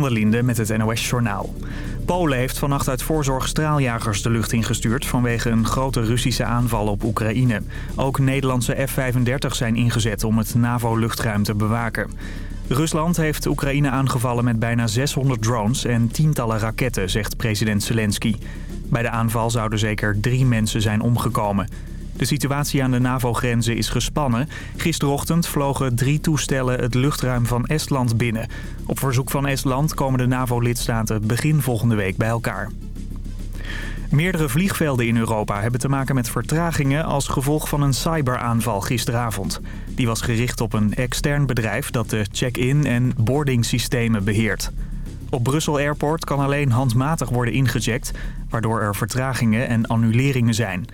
van der Linde met het NOS-journaal. Polen heeft vannacht uit voorzorg straaljagers de lucht ingestuurd... vanwege een grote Russische aanval op Oekraïne. Ook Nederlandse F-35 zijn ingezet om het NAVO-luchtruim te bewaken. Rusland heeft Oekraïne aangevallen met bijna 600 drones en tientallen raketten, zegt president Zelensky. Bij de aanval zouden zeker drie mensen zijn omgekomen. De situatie aan de NAVO-grenzen is gespannen. Gisterochtend vlogen drie toestellen het luchtruim van Estland binnen. Op verzoek van Estland komen de NAVO-lidstaten begin volgende week bij elkaar. Meerdere vliegvelden in Europa hebben te maken met vertragingen als gevolg van een cyberaanval gisteravond. Die was gericht op een extern bedrijf dat de check-in en boardingsystemen beheert. Op Brussel Airport kan alleen handmatig worden ingecheckt, waardoor er vertragingen en annuleringen zijn.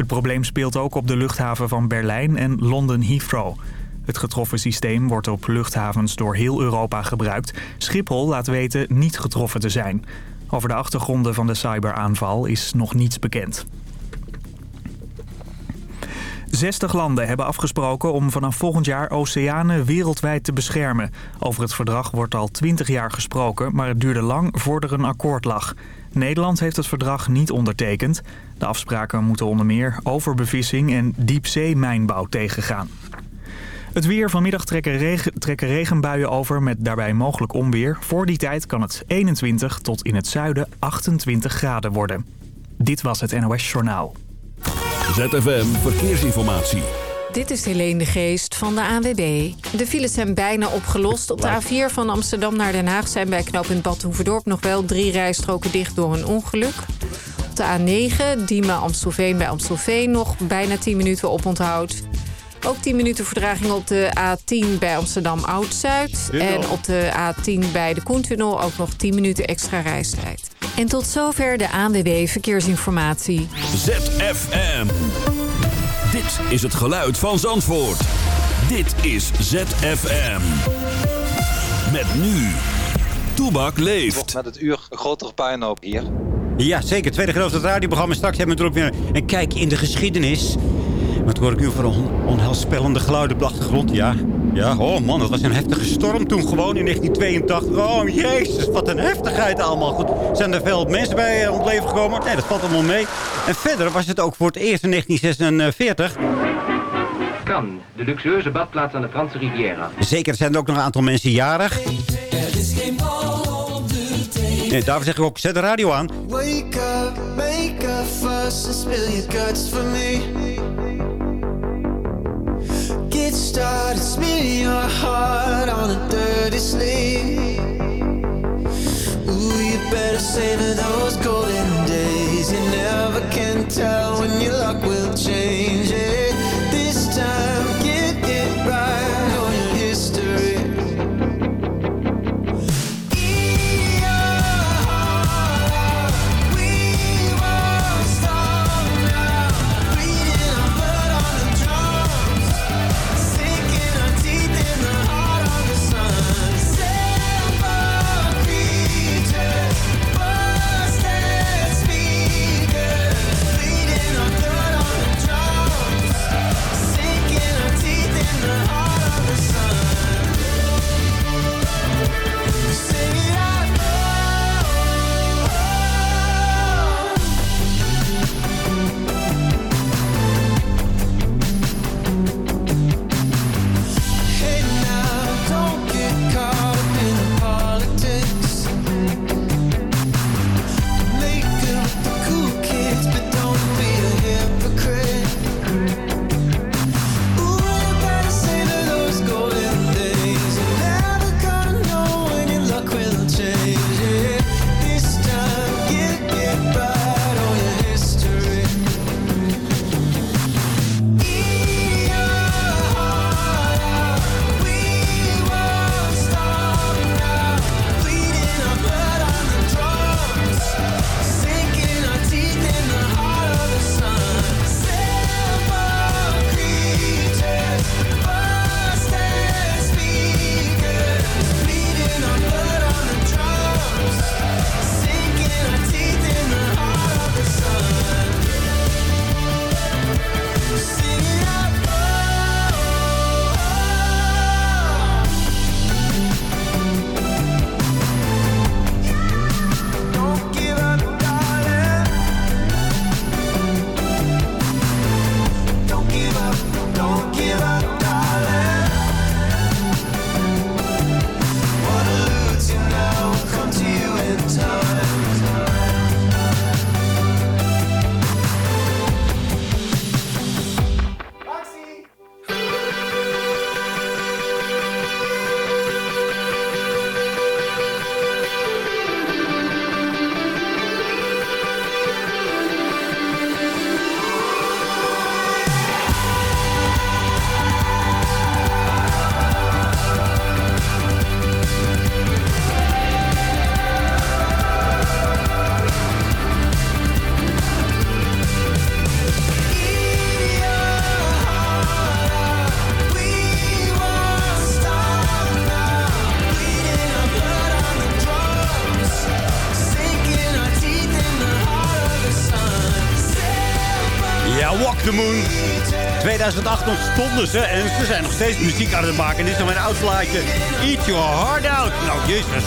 Het probleem speelt ook op de luchthaven van Berlijn en London Heathrow. Het getroffen systeem wordt op luchthavens door heel Europa gebruikt. Schiphol laat weten niet getroffen te zijn. Over de achtergronden van de cyberaanval is nog niets bekend. 60 landen hebben afgesproken om vanaf volgend jaar oceanen wereldwijd te beschermen. Over het verdrag wordt al 20 jaar gesproken, maar het duurde lang voordat er een akkoord lag. Nederland heeft het verdrag niet ondertekend. De afspraken moeten onder meer overbevissing en diepzeemijnbouw tegengaan. Het weer vanmiddag trekken, regen, trekken regenbuien over met daarbij mogelijk onweer. Voor die tijd kan het 21 tot in het zuiden 28 graden worden. Dit was het NOS Journaal. ZFM Verkeersinformatie. Dit is Helene de Geest van de ANWB. De files zijn bijna opgelost. Op de A4 van Amsterdam naar Den Haag zijn bij knooppunt Bad Hoeverdorp nog wel drie rijstroken dicht door een ongeluk. Op de A9, Diemen-Amstelveen bij Amstelveen nog bijna 10 minuten op onthoud. Ook 10 minuten verdraging op de A10 bij Amsterdam Oud-Zuid. En op de A10 bij de Koentunnel ook nog 10 minuten extra reistijd. En tot zover de ANWB Verkeersinformatie. ZFM. Dit is het geluid van Zandvoort. Dit is ZFM. Met nu. Toebak leeft. Met het uur een grotere puinhoop hier. Ja, zeker. Tweede geloof het radioprogramma. Straks hebben we natuurlijk weer een kijk in de geschiedenis. Wat hoor ik nu voor on onheilspellende geluiden op de achtergrond? Ja, ja, oh man, dat was een heftige storm toen gewoon in 1982. Oh jezus, wat een heftigheid allemaal. Goed, zijn er veel mensen bij uh, om het leven gekomen? Nee, dat valt allemaal mee. En verder was het ook voor het eerst in 1946... Kan, de luxueuze badplaats aan de Franse Riviera. Zeker, er zijn er ook nog een aantal mensen jarig. Nee, daarvoor zeg ik ook, zet de radio aan. Wake up, make a fuss and spill your guts for me. Get started, smear your heart on a dirty sleeve. Ooh, you better savor those golden days. You never can tell when your luck will change 2008 ontstonden ze en ze zijn nog steeds muziek aan het maken. Dit is nog mijn oud plaatje. Eat Your Heart Out. Nou, jezus.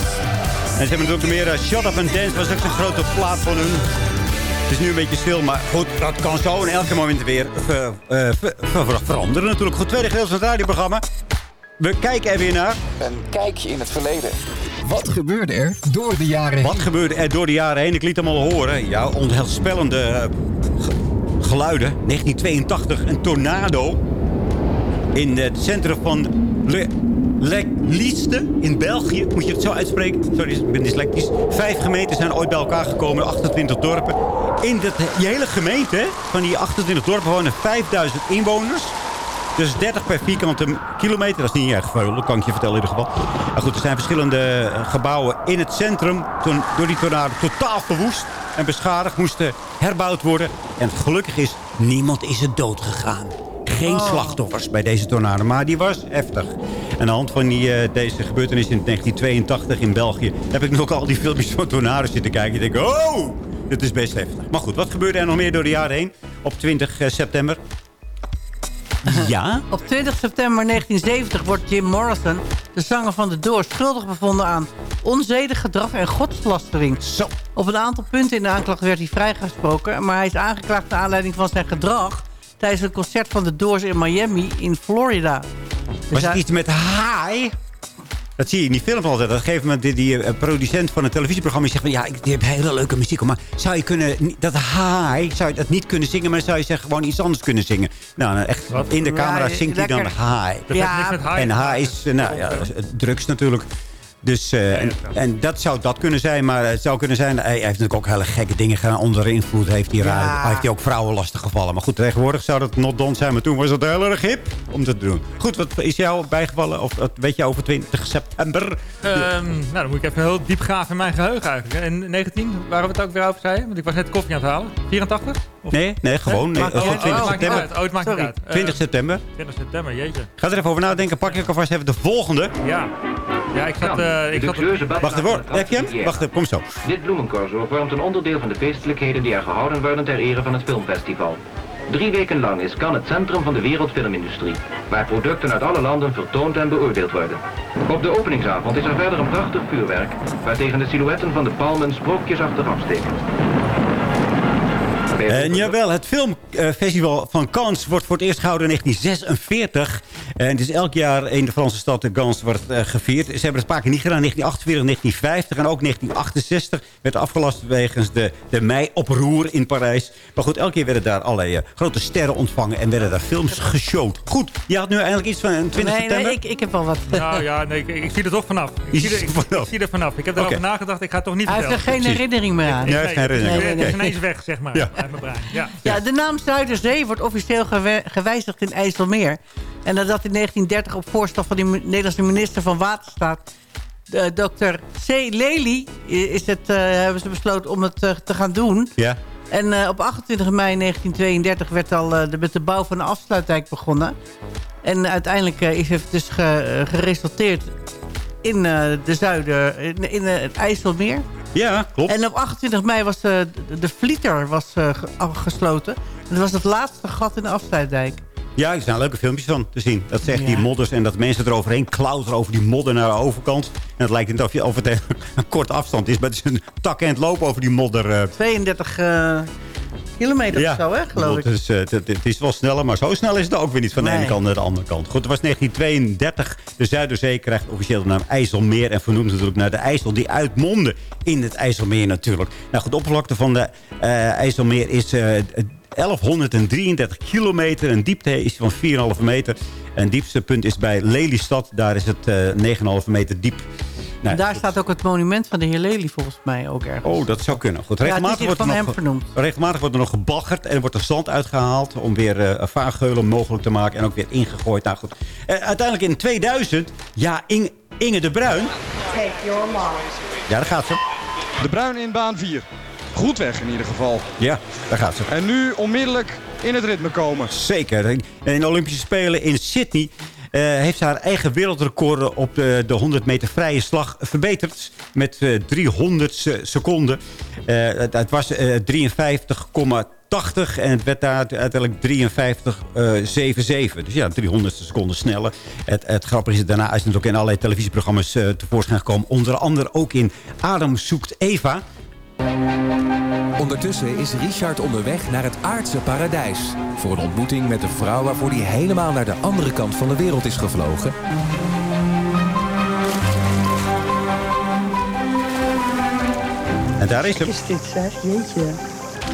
En ze hebben natuurlijk meer uh, Shut Up and Dance. was ook zo'n grote plaat van hun. Het is nu een beetje stil, maar goed, dat kan zo in elke moment weer uh, ver veranderen natuurlijk. Goed, tweede gedeelte van het radioprogramma. We kijken er weer naar. Een kijkje in het verleden. Wat gebeurde er door de jaren heen? Wat gebeurde er door de jaren heen? Ik liet hem al horen. Ja, onheilspellende geluiden. 1982, een tornado. In het centrum van Le, in België. Moet je het zo uitspreken? Sorry, ik ben dyslectisch. Vijf gemeenten zijn ooit bij elkaar gekomen. 28 dorpen. In de hele gemeente, van die 28 dorpen, wonen 5000 inwoners. Dus 30 per vierkante kilometer. Dat is niet erg veel, dat kan ik je vertellen in ieder geval. Maar goed, er zijn verschillende gebouwen in het centrum... Door die tornado totaal verwoest en beschadigd moesten herbouwd worden. En gelukkig is, niemand is er dood gegaan. Geen oh. slachtoffers bij deze tornado, maar die was heftig. En aan de hand van die, uh, deze gebeurtenis in 1982 in België... heb ik nog al die filmpjes van tornado's zitten kijken. Ik denk, oh, dit is best heftig. Maar goed, wat gebeurde er nog meer door de jaren heen? Op 20 eh, september ja? Op 20 september 1970 wordt Jim Morrison, de zanger van de Doors... schuldig bevonden aan onzedig gedrag en godslastering. Zo. Op een aantal punten in de aanklacht werd hij vrijgesproken... maar hij is aangeklaagd naar aanleiding van zijn gedrag... tijdens een concert van de Doors in Miami in Florida. Dus Was het iets met high? Dat zie je in die film altijd. Op een gegeven moment die, die uh, producent van een televisieprogramma zegt van... ja, ik heb hele leuke muziek, maar zou je kunnen... dat high, zou je dat niet kunnen zingen... maar zou je zeggen gewoon iets anders kunnen zingen? Nou, nou echt, in de camera zingt hij dan high. Ja, en high is, nou ja, drugs natuurlijk. Dus, uh, en, en, dat zou dat kunnen zijn. Maar het zou kunnen zijn... Hij heeft natuurlijk ook hele gekke dingen gedaan. Onder invloed heeft hij, ja. heeft hij ook vrouwen lastig gevallen. Maar goed, tegenwoordig zou dat not done zijn. Maar toen was het heel erg hip om dat te doen. Goed, wat is jou bijgevallen? Of wat weet je over 20 september? Um, nou, dan moet ik even heel diep graven in mijn geheugen eigenlijk. In 19, waar we het ook weer over zeiden. Want ik was net koffie aan het halen. 84? Of? Nee, nee, gewoon. Nee, oh, 20 september. Oh, het maakt niet uit. 20 september. 20 september, jeetje. Ga er even over nadenken. Pak ik alvast even de volgende. Ja. Ja, ik had... Uh, ik had Wacht even, heb je hem? Wacht even, kom zo. Dit bloemencorso vormt een onderdeel van de feestelijkheden die er gehouden worden ter ere van het filmfestival. Drie weken lang is Cannes het centrum van de wereldfilmindustrie, waar producten uit alle landen vertoond en beoordeeld worden. Op de openingsavond is er verder een prachtig vuurwerk, waar tegen de silhouetten van de palmen sprookjes achteraf steken. En jawel, het filmfestival van Cannes wordt voor het eerst gehouden in 1946. En het is elk jaar in de Franse stad de Cannes wordt uh, gevierd. Ze hebben het een paar keer niet gedaan. 1948, 1950 en ook 1968 werd afgelast wegens de, de mei-oproer in Parijs. Maar goed, elke keer werden daar allerlei uh, grote sterren ontvangen en werden daar films geshowd. Goed, je had nu eigenlijk iets van 20 nee, september? Nee, ik, ik heb wel wat. Nou ja, nee, ik, ik, zie er toch vanaf. Ik, zie er, ik, ik, zie er vanaf. Ik heb erover okay. nagedacht, ik ga het toch niet Hij vertellen. heeft er geen herinnering meer aan. Nee, hij heeft geen herinnering. Nee, nee, nee, ineens weg, zeg maar. Ja. Ja. ja, de naam Zuiderzee wordt officieel gewijzigd in IJsselmeer. En nadat in 1930 op voorstel van de Nederlandse minister van Waterstaat... dokter C. Lely is het, uh, hebben ze besloten om het uh, te gaan doen. Ja. En uh, op 28 mei 1932 werd al de, met de bouw van de afsluitdijk begonnen. En uiteindelijk is het dus ge, geresulteerd in de zuiden, in, in het IJsselmeer. Ja, klopt. En op 28 mei was de, de Vlieter was, uh, gesloten. Dat was het laatste gat in de afsluitdijk. Ja, er zijn leuke filmpjes van te zien. Dat zegt ja. die modders en dat mensen eroverheen klauteren over die modder naar de overkant. En het lijkt niet of, je, of het een korte afstand is. Maar het is een tak en het lopen over die modder. Uh. 32 uh, kilometer ja. of zo, hè, geloof ik. Dus, uh, het, het, is wel sneller, maar zo snel is het ook weer niet van de nee. ene kant naar de andere kant. Goed, het was 1932. De Zuiderzee krijgt officieel de naam IJsselmeer. En vernoemd natuurlijk naar de IJssel die uitmondde in het IJsselmeer natuurlijk. Nou goed, de oppervlakte van de IJsselmeer is... 1133 kilometer. Een diepte is van 4,5 meter. En het diepste punt is bij Lelystad. Daar is het uh, 9,5 meter diep. Daar goed. staat ook het monument van de heer Lely volgens mij ook ergens. Oh, dat zou kunnen. Goed, regelmatig, ja, wordt van er hem nog, vernoemd. regelmatig wordt er nog gebaggerd en wordt er zand uitgehaald... om weer uh, vaargeulen mogelijk te maken en ook weer ingegooid. Nou goed, uh, uiteindelijk in 2000, ja, Inge, Inge de Bruin... Take your Ja, daar gaat ze. De Bruin in baan 4. Goed weg in ieder geval. Ja, daar gaat ze. En nu onmiddellijk in het ritme komen. Zeker. In de Olympische Spelen in Sydney eh, heeft ze haar eigen wereldrecord op de, de 100 meter vrije slag verbeterd. Met eh 300 seconden. Eh, het, het was eh 53,80 en het werd daar uiteindelijk 53,77. dus ja, 300 seconden sneller. Het, het grappige is, daarna is het ook in allerlei televisieprogramma's eh, tevoorschijn gekomen. Onder andere ook in Adam zoekt Eva. Ondertussen is Richard onderweg naar het aardse paradijs. Voor een ontmoeting met de vrouw waarvoor hij helemaal naar de andere kant van de wereld is gevlogen. En daar is hem. Wat is dit zeg? Jeetje.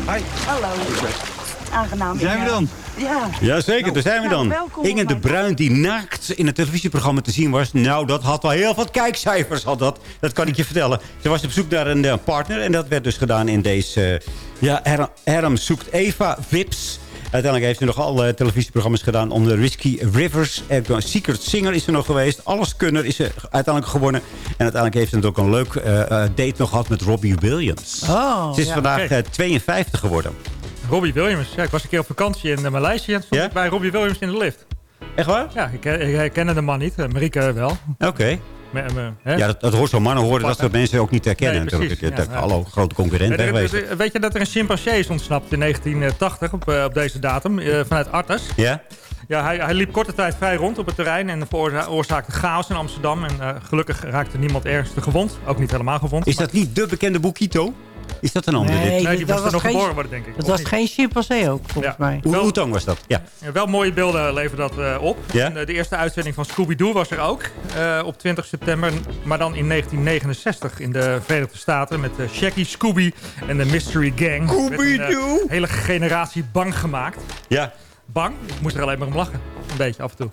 Hi. Hallo. Aangenaam. Zijn we Inge. dan? Ja. Jazeker, daar zijn we Nou, dan. welkom Inge de Bruin die naakt in het televisieprogramma te zien was. Nou, dat had wel heel veel kijkcijfers. Had dat. dat kan ik je vertellen. Ze was op zoek naar een eh, partner. En dat werd dus gedaan in deze... eh, ja, Her- Herm zoekt Eva Vips. Uiteindelijk heeft ze nog alle televisieprogramma's gedaan onder Risky Rivers. En Secret Singer is er nog geweest. Alleskunner is ze uiteindelijk gewonnen. En uiteindelijk heeft ze natuurlijk ook een leuk eh, eh, date nog gehad met Robbie Williams. Oh, ze is ja. vandaag Oké. eh, 52 geworden. Robbie Williams. Ja, ik was een keer op vakantie in uh, Maleisië. En stond ik bij Robbie Williams in de lift. Echt waar? Ja, ik, ik herkende de man niet. Uh, Marieke wel. Oké. Ja, dat, dat hoort zo'n mannen horen dat soort mensen ook niet herkennen. Nee, natuurlijk. Ja, Dat- ja. Hallo, grote concurrent er- Weet je dat er een chimpansee is ontsnapt in 1980 op, eh, op deze datum eh, vanuit Artes? Ja? Ja, hij, hij liep korte tijd vrij rond op het terrein en veroorzaakte chaos in Amsterdam. En eh, gelukkig raakte niemand ernstig gewond. Ook niet helemaal gewond. Is dat niet de bekende Boekito? Is dat een ander? Nee, dit? Nee, die dat moest er nog geen- geboren worden, denk ik. Dat was niet? geen chimpansee ook, volgens mij. Hoe Oetang was dat? Ja. Ja, wel mooie beelden leverde dat eh, op. Ja? En, eh, de eerste uitzending van Scooby-Doo was er ook. eh, op 20 september. Maar dan in 1969 in de Verenigde Staten. Met uh, Shaggy, Scooby en de Mystery Gang. Scooby-Doo! Een hele generatie bang gemaakt. Ja. Bang? Ik moest er alleen maar om lachen. Een beetje af en toe.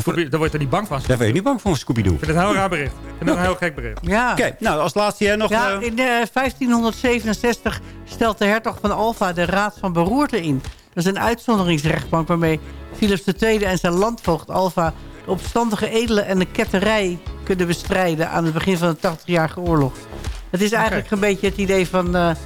Scooby, daar word je er niet bang van. Daar ben je niet bang voor Scooby-Doo. Ik vind het een heel raar bericht. Ik vind het een heel gek bericht. Ja. Oké, nou als laatste jij nog... Ja, eh, in eh, 1567 stelt de hertog van Alva de Raad van Beroerte in. Dat is een uitzonderingsrechtbank waarmee Philips II en zijn landvoogd Alva... de opstandige edelen en de ketterij kunnen bestrijden... aan het begin van de 80-jarige oorlog. Het is eigenlijk een beetje het idee van... eh, eh,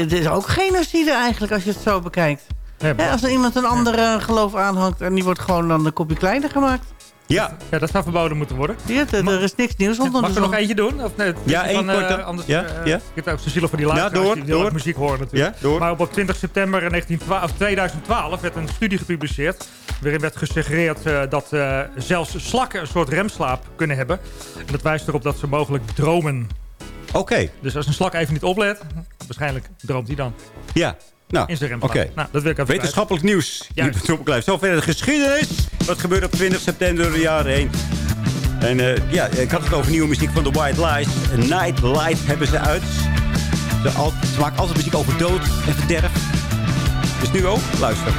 het is ook genocide eigenlijk als je het zo bekijkt. Ja, als er iemand een ander eh, geloof aanhangt... en die wordt gewoon dan een kopje kleiner gemaakt. ja. Ja, dat zou verboden moeten worden. Ja, er is niks nieuws onder Mag ik er nog eentje doen? Of nee, Ja, één eh, korte. Anders, Ja, eh, ja. Ik heb het ook zo zielig voor die Ja, luisteraars door, die door. muziek horen natuurlijk. Ja, door. Maar op 20 september 1912, of 2012 werd een studie gepubliceerd... waarin werd gesuggereerd dat zelfs slakken een soort remslaap kunnen hebben. En dat wijst erop dat ze mogelijk dromen. Oké, Dus als een slak even niet oplet, waarschijnlijk droomt hij dan ja. Nou. Nou, dat wil ik even Wetenschappelijk nieuws. Juist. Hier op. Zover de geschiedenis. Wat gebeurde op 20 september door de jaren heen. En eh, ja, ik had het over nieuwe muziek van The White Lies. Night Light hebben ze uit. Ze, al, ze maken altijd muziek over dood en verderf. Dus nu ook, luister.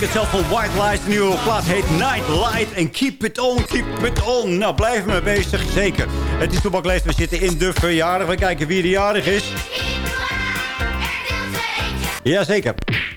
Het zelf van White Lies. De nieuwe plaats heet Night Light. En keep it on, keep it on. Nou, blijf me bezig, zeker. Het is toebaklees, we zitten in de verjaardag. We kijken wie de jarig is. Jazeker.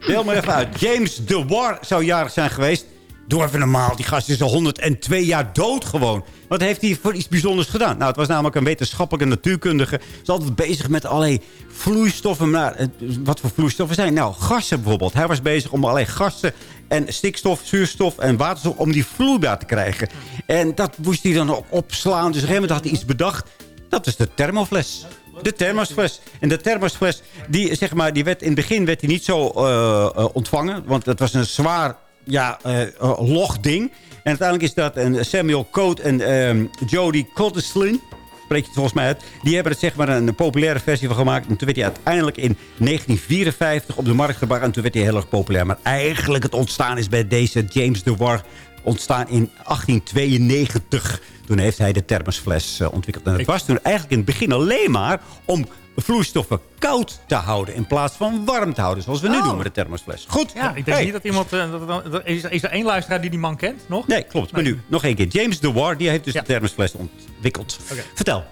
Deel maar even uit. James de War zou jarig zijn geweest. Doe even normaal. Die gast is al 102 jaar dood gewoon. Wat heeft hij voor iets bijzonders gedaan? Nou, het was namelijk een wetenschappelijke natuurkundige. Ze is altijd bezig met allerlei vloeistoffen. Maar eh, wat voor vloeistoffen zijn? Nou, gassen bijvoorbeeld. Hij was bezig om allerlei gassen en stikstof, zuurstof en waterstof... om die vloeibaar te krijgen. En dat moest hij dan ook opslaan. Dus op een gegeven moment had hij iets bedacht. Dat is de thermofles. De thermosfles. En de thermosfles, die, zeg maar, die werd, in het begin werd die niet zo eh, eh, ontvangen. Want het was een zwaar ja, eh, log ding. En uiteindelijk is dat een Samuel Coate en ehm Jodie Cottesline. Spreek je het volgens mij uit. Die hebben er zeg maar een populaire versie van gemaakt. En toen werd hij uiteindelijk in 1954 op de markt gebracht. En toen werd hij heel erg populair. Maar eigenlijk het ontstaan is bij deze James de War ontstaan in 1892. Toen heeft hij de thermosfles eh, ontwikkeld. En dat was toen eigenlijk in het begin alleen maar om vloeistoffen koud te houden... in plaats van warm te houden, zoals we nu Oh. doen met de thermosfles. Goed. Ja, ik denk Hey. niet dat iemand... eh, dat- dat- dat- is, is er één luisteraar die die man kent, nog? Nee, klopt. Maar nu, nog één keer. James de War, die heeft dus de thermosfles ontwikkeld. Vertel.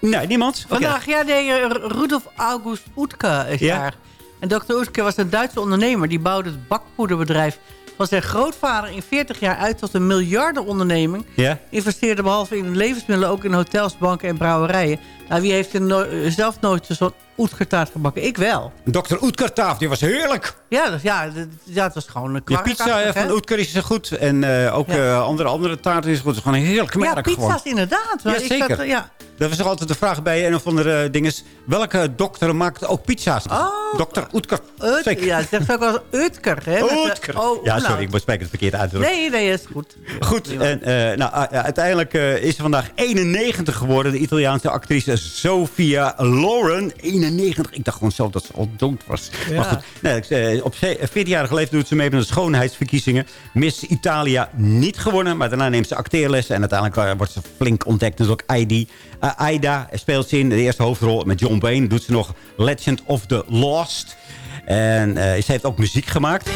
Nee, niemand? Vandaag, ja, nee, eh, Rudolf August Oetke is Ja? daar. En Dr. Oetke was een Duitse ondernemer. Die bouwde het bakpoederbedrijf van zijn grootvader in 40 jaar uit tot een miljardenonderneming. Ja? Investeerde behalve in levensmiddelen ook in hotels, banken en brouwerijen. Nou, wie heeft er no- zelf nooit zo'n Oetkertaart gebakken? Ik wel. Dr. Oetkertaaf, die was heerlijk. Ja, dat, ja, dat, ja, het was gewoon een De kwark pizza eh, van? Oetker is goed. En eh, ook Ja. eh, andere, andere taarten is goed. Het is gewoon een heerlijk Ja, merk pizza's gewoon. inderdaad. Ja, Ik zeker. zat, ja. Dat was nog altijd de vraag bij een of andere dinges. Welke dokter maakt ook pizza's? Oh. Dokter Oetker. Ut- Zeker. ja, het zegt ook wel Utker. Hè, met oh, ja, nou. sorry, ik spreek het verkeerd uit. Nee, nee, is goed. Goed, en, nou, uiteindelijk is ze vandaag 91 geworden. De Italiaanse actrice Sofia Loren. 91. Ik dacht gewoon zelf dat ze al dood was. Ja. Maar goed, nee, op 14-jarige leeftijd doet ze mee met de schoonheidsverkiezingen. Miss Italia niet gewonnen. Maar daarna neemt ze acteerlessen. En uiteindelijk uh, wordt ze flink ontdekt. Dus ook Heidi. Uh, Aida speelt ze in de eerste hoofdrol met John Wayne. Doet ze nog Legend of the Lost. En uh, ze heeft ook muziek gemaakt.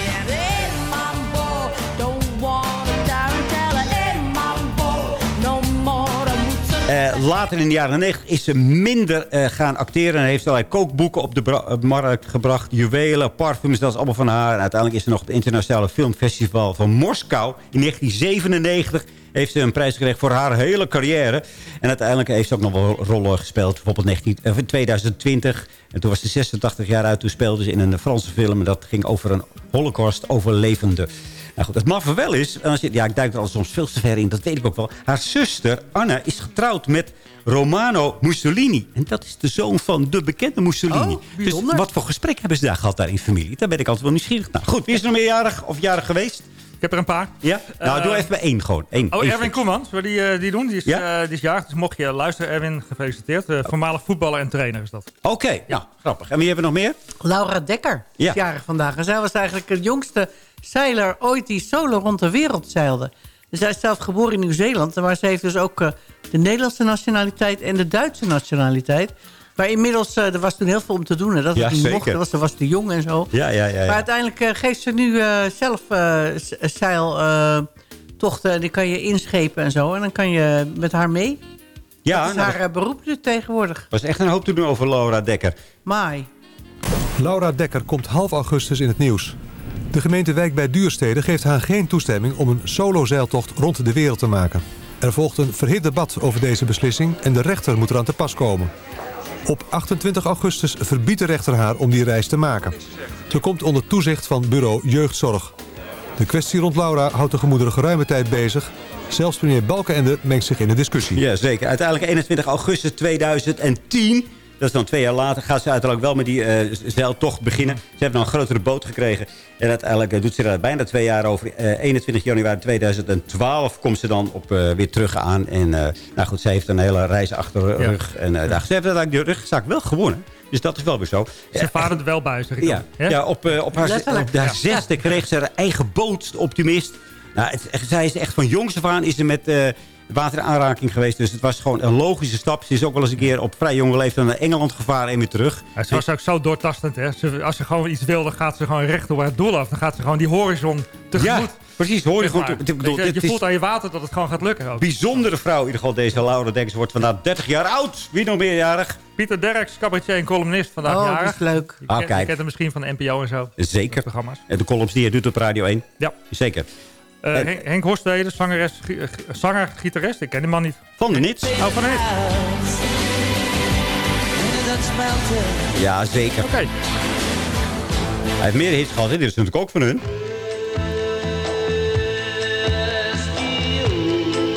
Uh, later in de jaren 90 is ze minder uh, gaan acteren. En heeft allerlei kookboeken op de markt gebracht. Juwelen, parfums, dat is allemaal van haar. En uiteindelijk is ze nog op het internationale filmfestival van Moskou. In 1997 heeft ze een prijs gekregen voor haar hele carrière. En uiteindelijk heeft ze ook nog wel rollen gespeeld. Bijvoorbeeld 19, uh, 2020. En toen was ze 86 jaar uit. Toen speelde ze in een Franse film. En dat ging over een holocaust-overlevende. Nou goed, het maffe wel is... Als je, ja, ik duik er al soms veel te ver in, dat weet ik ook wel. Haar zuster, Anna, is getrouwd met Romano Mussolini. En dat is de zoon van de bekende Mussolini. Oh, dus wat voor gesprek hebben ze daar gehad daar in familie? Daar ben ik altijd wel nieuwsgierig naar. Goed, wie is er nog meerjarig of jarig geweest? Ik heb er een paar. Ja? Nou, Uh, doe even bij één gewoon. Eén, Oh, één Erwin. Koeman, zullen we die, uh, die doen? Die is, Ja? uh, die is jarig, dus mocht je luisteren, Erwin, gefeliciteerd. Uh, voormalig voetballer en trainer is dat. Oké, okay, ja, grappig. En wie hebben we nog meer? Laura Dekker is Ja. jarig vandaag. En zij was eigenlijk de jongste zeiler ooit die solo rond de wereld zeilde. Dus zij is zelf geboren in Nieuw-Zeeland. Maar ze heeft dus ook uh, de Nederlandse nationaliteit en de Duitse nationaliteit. Maar inmiddels, uh, er was toen heel veel om te doen. Hè, dat Ja, het niet zeker. mocht. Was, ze was te jong en zo. Ja, ja, ja. ja. Maar uiteindelijk uh, geeft ze nu uh, zelf zeiltochten. die kan je inschepen en zo. En dan kan je met haar mee. ja, dat is nou, haar uh, beroep nu tegenwoordig. was echt een hoop te doen over Laura Dekker. Mai. Laura Dekker komt half augustus in het nieuws. De gemeente Wijk bij Duurstede geeft haar geen toestemming om een solozeiltocht rond de wereld te maken. Er volgt een verhit debat over deze beslissing en de rechter moet eraan te pas komen. Op 28 augustus verbiedt de rechter haar om die reis te maken. Ze komt onder toezicht van bureau Jeugdzorg. De kwestie rond Laura houdt de gemoederen geruime tijd bezig. Zelfs meneer Balkenende mengt zich in de discussie. Ja, zeker. Uiteindelijk 21 augustus 2010... Dat is dan twee jaar later. Gaat ze uiteindelijk wel met die uh, zeiltocht beginnen. Ze hebben dan een grotere boot gekregen. En uiteindelijk uh, doet ze er bijna twee jaar over. Uh, 21 januari 2012 komt ze dan op, uh, weer terug aan. En nou goed, ze heeft een hele reis achter de rug. Ja. En uh, ze heeft uiteindelijk de rugzaak wel gewonnen. Dus dat is wel weer zo. Ze varen er wel bij, zeg ik Ja, dan. ja op, op haar, op haar Ja. zesde kreeg ze haar eigen boot, optimist. Nou, het, zij is echt van jongs af aan is ze met... water in aanraking geweest. Dus het was gewoon een logische stap. Ze is ook wel eens een keer op vrij jonge leeftijd naar Engeland gevaren en weer terug. Ja, ze was ook zo doortastend. Hè? Ze- als ze gewoon iets wil, dan gaat ze gewoon recht op het doel af. Dan gaat ze gewoon die horizon tegemoet. Ja, precies. Horizon. Zeg maar. Ik bedoel, Weet je, voelt aan je water dat het gewoon gaat lukken. Ook. Bijzondere vrouw in ieder geval, deze Laura Dekkers. Wordt vandaag 30 jaar oud. Wie nog meerjarig? Pieter Derks, cabaretier en columnist vandaag Oh, jarig. dat is leuk. Je, Ah, kent, je kijk. kent hem misschien van de NPO en zo. Zeker. Programma's. En de columns die hij doet op Radio 1. Ja. Zeker. Eh, En- Henk, Horstede, zangeres, eh, zanger, gitarist. Ik ken die man niet. Van de Nits. Oh, van de Nits. Ja, zeker. Oké. Hij heeft meer hits gehad. Dit is natuurlijk ook van hun.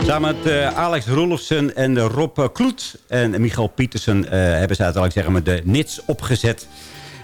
Samen met eh, Alex Rolofsen en Rob Kloet en Michael Pietersen... hebben ze uiteindelijk zeggen maar, de Nits opgezet.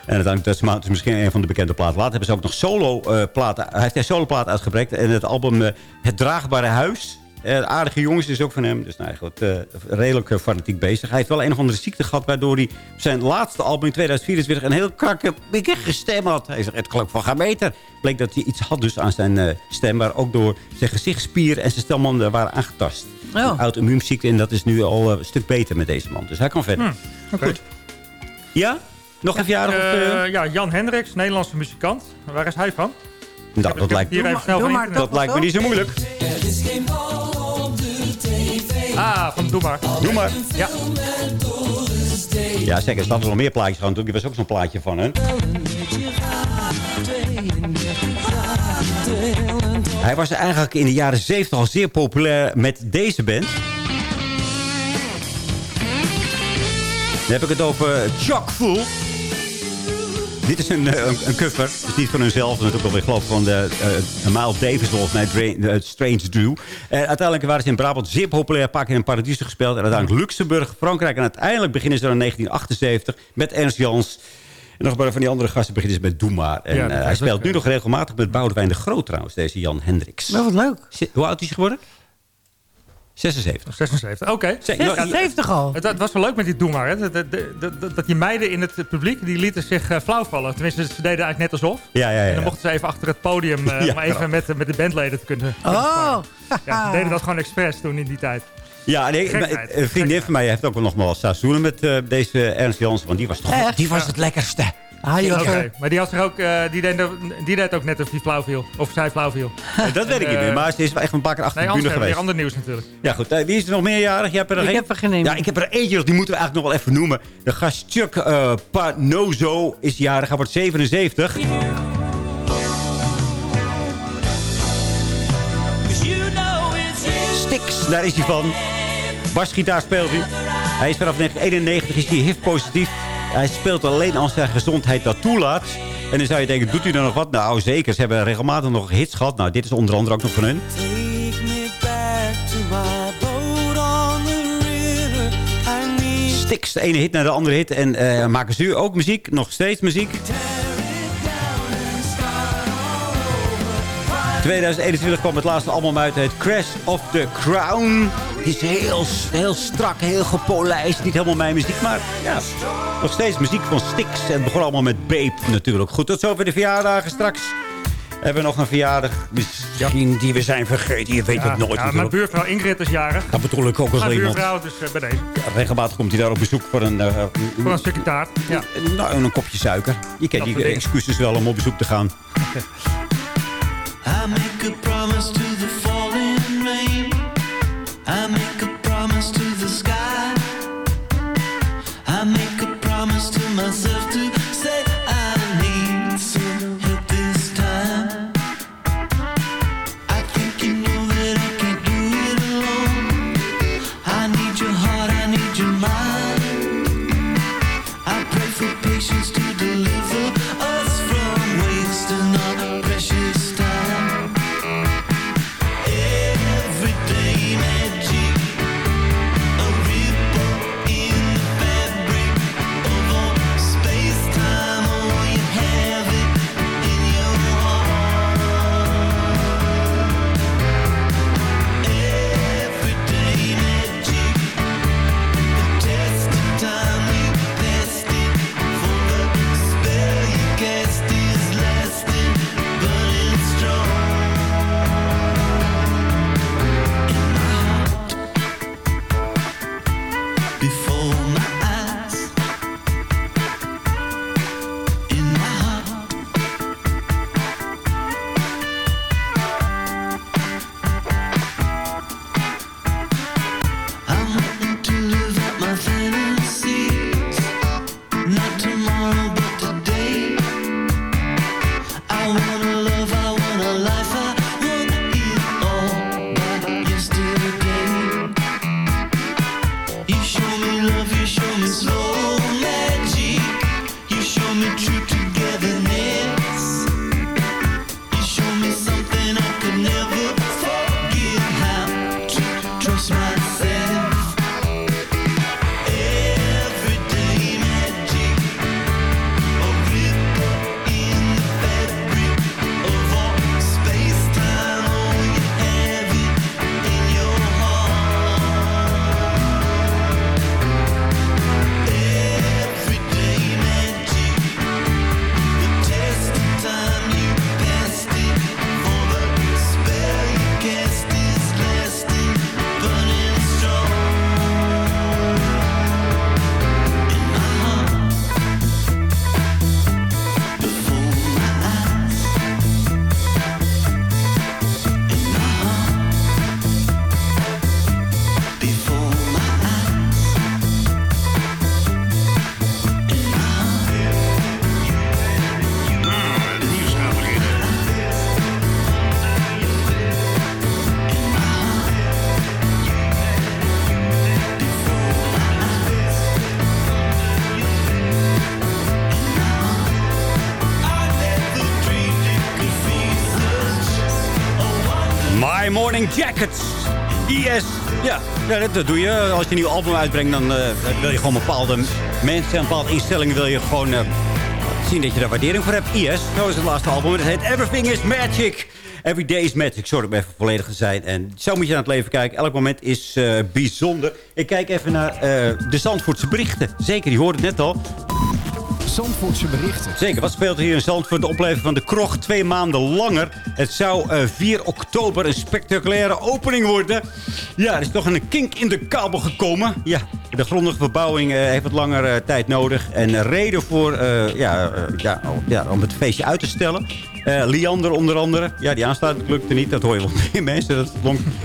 En uiteindelijk, dat is maar- het is misschien een van de bekende platen. Later hebben ze ook nog solo eh, platen. Hij heeft een solo plaat uitgebracht. En het album eh, Het Draagbare Huis. Eh, Aardige Jongens is ook van hem. Dus nou, goed, redelijk fanatiek bezig. Hij heeft wel een of andere ziekte gehad... waardoor hij op zijn laatste album in 2024... een heel krakke, bekige stem had. Hij zegt, het klok van gaan meter. Bleek dat hij iets had dus aan zijn stem... waar ook door zijn gezichtsspieren en zijn stelmanden waren aangetast. Oh. Een Auto-immuunziekte. En dat is nu al een stuk beter met deze man. Dus hij kan verder. Hm, Oké. Goed. Ja? Nog een verjaardag? of, eh? Eh, ja, Jan Hendricks, Nederlandse muzikant. Waar is hij van? nou, dat lijkt, Hier even snel van internet. dat lijkt me niet zo moeilijk. Ah, van Doe maar. Doe maar. Ja. Ja, zeker. Er staan er nog meer plaatjes van. Er was ook zo'n plaatje van hun. Hij was eigenlijk in de jaren 70 al zeer populair met deze band. Dan heb ik het over Chuck Full. Dit is een, eh, een, een cover. Het is niet van hunzelf. Het is ook alweer geloof ik van de, uh, Miles Davis volgens mij. Strange Drew. En uiteindelijk waren ze in Brabant zeer populair. Een paar keer in Paradiso gespeeld. En uiteindelijk Luxemburg, Frankrijk. En uiteindelijk beginnen ze dan in 1978 met Ernst Jans. En nog een paar van die andere gasten beginnen ze met Doe Maar. En Ja, eh, hij speelt nu nog regelmatig met Boudewijn de Groot trouwens. Deze Jan Hendricks. Nou, wat leuk. Hoe oud is hij geworden? 76. 76, oké. Ja, 76 al. Het, het was wel leuk met die Doe maar. Hè. Dat, dat, dat, dat- dat die meiden in het publiek, die lieten zich eh, flauwvallen. Tenminste, ze deden eigenlijk net alsof. Ja, ja, ja. En dan mochten ze even achter het podium eh, Ja, om even met, met de bandleden te kunnen, Oh. Ja, ze deden dat gewoon expres toen in die tijd. Ja, nee, een vriendin van mij heeft ook wel nog wel staan zoenen met eh, deze Ernst Jans. Want die was toch die was het lekkerste. Ah. Oké, maar die, had zich ook, eh, die, deed, die deed ook net of hij flauw viel. Of zij flauw viel. Eh, dat weet ik niet Eh, meer. Maar ze is echt een paar keer achter Nee, de we weer geweest. ander nieuws natuurlijk. Ja, goed. Eh, wie is er nog meerjarig? Jij er nog Ik één? heb er geen een. Ja, ik heb er eentje, nog, die moeten we eigenlijk nog wel even noemen. De gast Chuck eh, Panozo is jarig. Hij wordt 77. Stix, daar is hij van. Basgitaar speelt hij. Hij is vanaf 1991 is hij HIV-positief. Hij speelt alleen als zijn gezondheid dat toelaat. En dan zou je denken, doet hij dan nog wat? Nou, zeker. Ze hebben regelmatig nog hits gehad. Nou, dit is onder andere ook nog van hun. Stix, de ene hit naar de andere hit. En eh, maken ze nu ook muziek, nog steeds muziek. 2021 kwam het laatste album uit, het Crash of the Crown. Het is heel, heel strak, heel gepolijst. Niet helemaal mijn muziek, maar ja, nog steeds muziek van Stix. En het begon allemaal met Babe natuurlijk. Goed, tot zover de verjaardagen straks. Hebben we nog een verjaardag misschien die we zijn vergeten. Je weet Ja, het nooit ja, mijn buurvrouw Ingrid is jarig. Dat bedoel ik ook als Mijn iemand. buurvrouw, dus eh, bij deze. Ja, regelmatig komt hij daar op bezoek voor een, eh, Voor een stukje taart. Ja. nou, een kopje suiker. Je kent die excuses wel om op bezoek te gaan. Myself Jackets. Yes. Ja, ja dat, doe je. Als je een nieuw album uitbrengt, dan eh, wil je gewoon bepaalde mensen en bepaalde instellingen wil je gewoon eh, zien dat je daar waardering voor hebt. Yes, zo is het laatste album. Het heet Everything is Magic. Every day is magic. Sorry om even volledig zijn. En zo moet je naar het leven kijken. Elk moment is eh, bijzonder. Ik kijk even naar de Zandvoortse berichten. Zeker, je hoorde het net al. Zandvoortse berichten. Zeker, wat speelt er hier in Zandvoort? De opleving van de krocht twee maanden langer. Het zou eh, 4 oktober een spectaculaire opening worden. Ja, er is toch een kink in de kabel gekomen. Ja, de grondige verbouwing eh, heeft wat langer eh, tijd nodig. En reden voor, ja, ja, oh, ja, om het feestje uit te stellen. Liander onder andere. Ja, die aansluiting lukte niet. Dat hoor je wel meer mensen. Dat.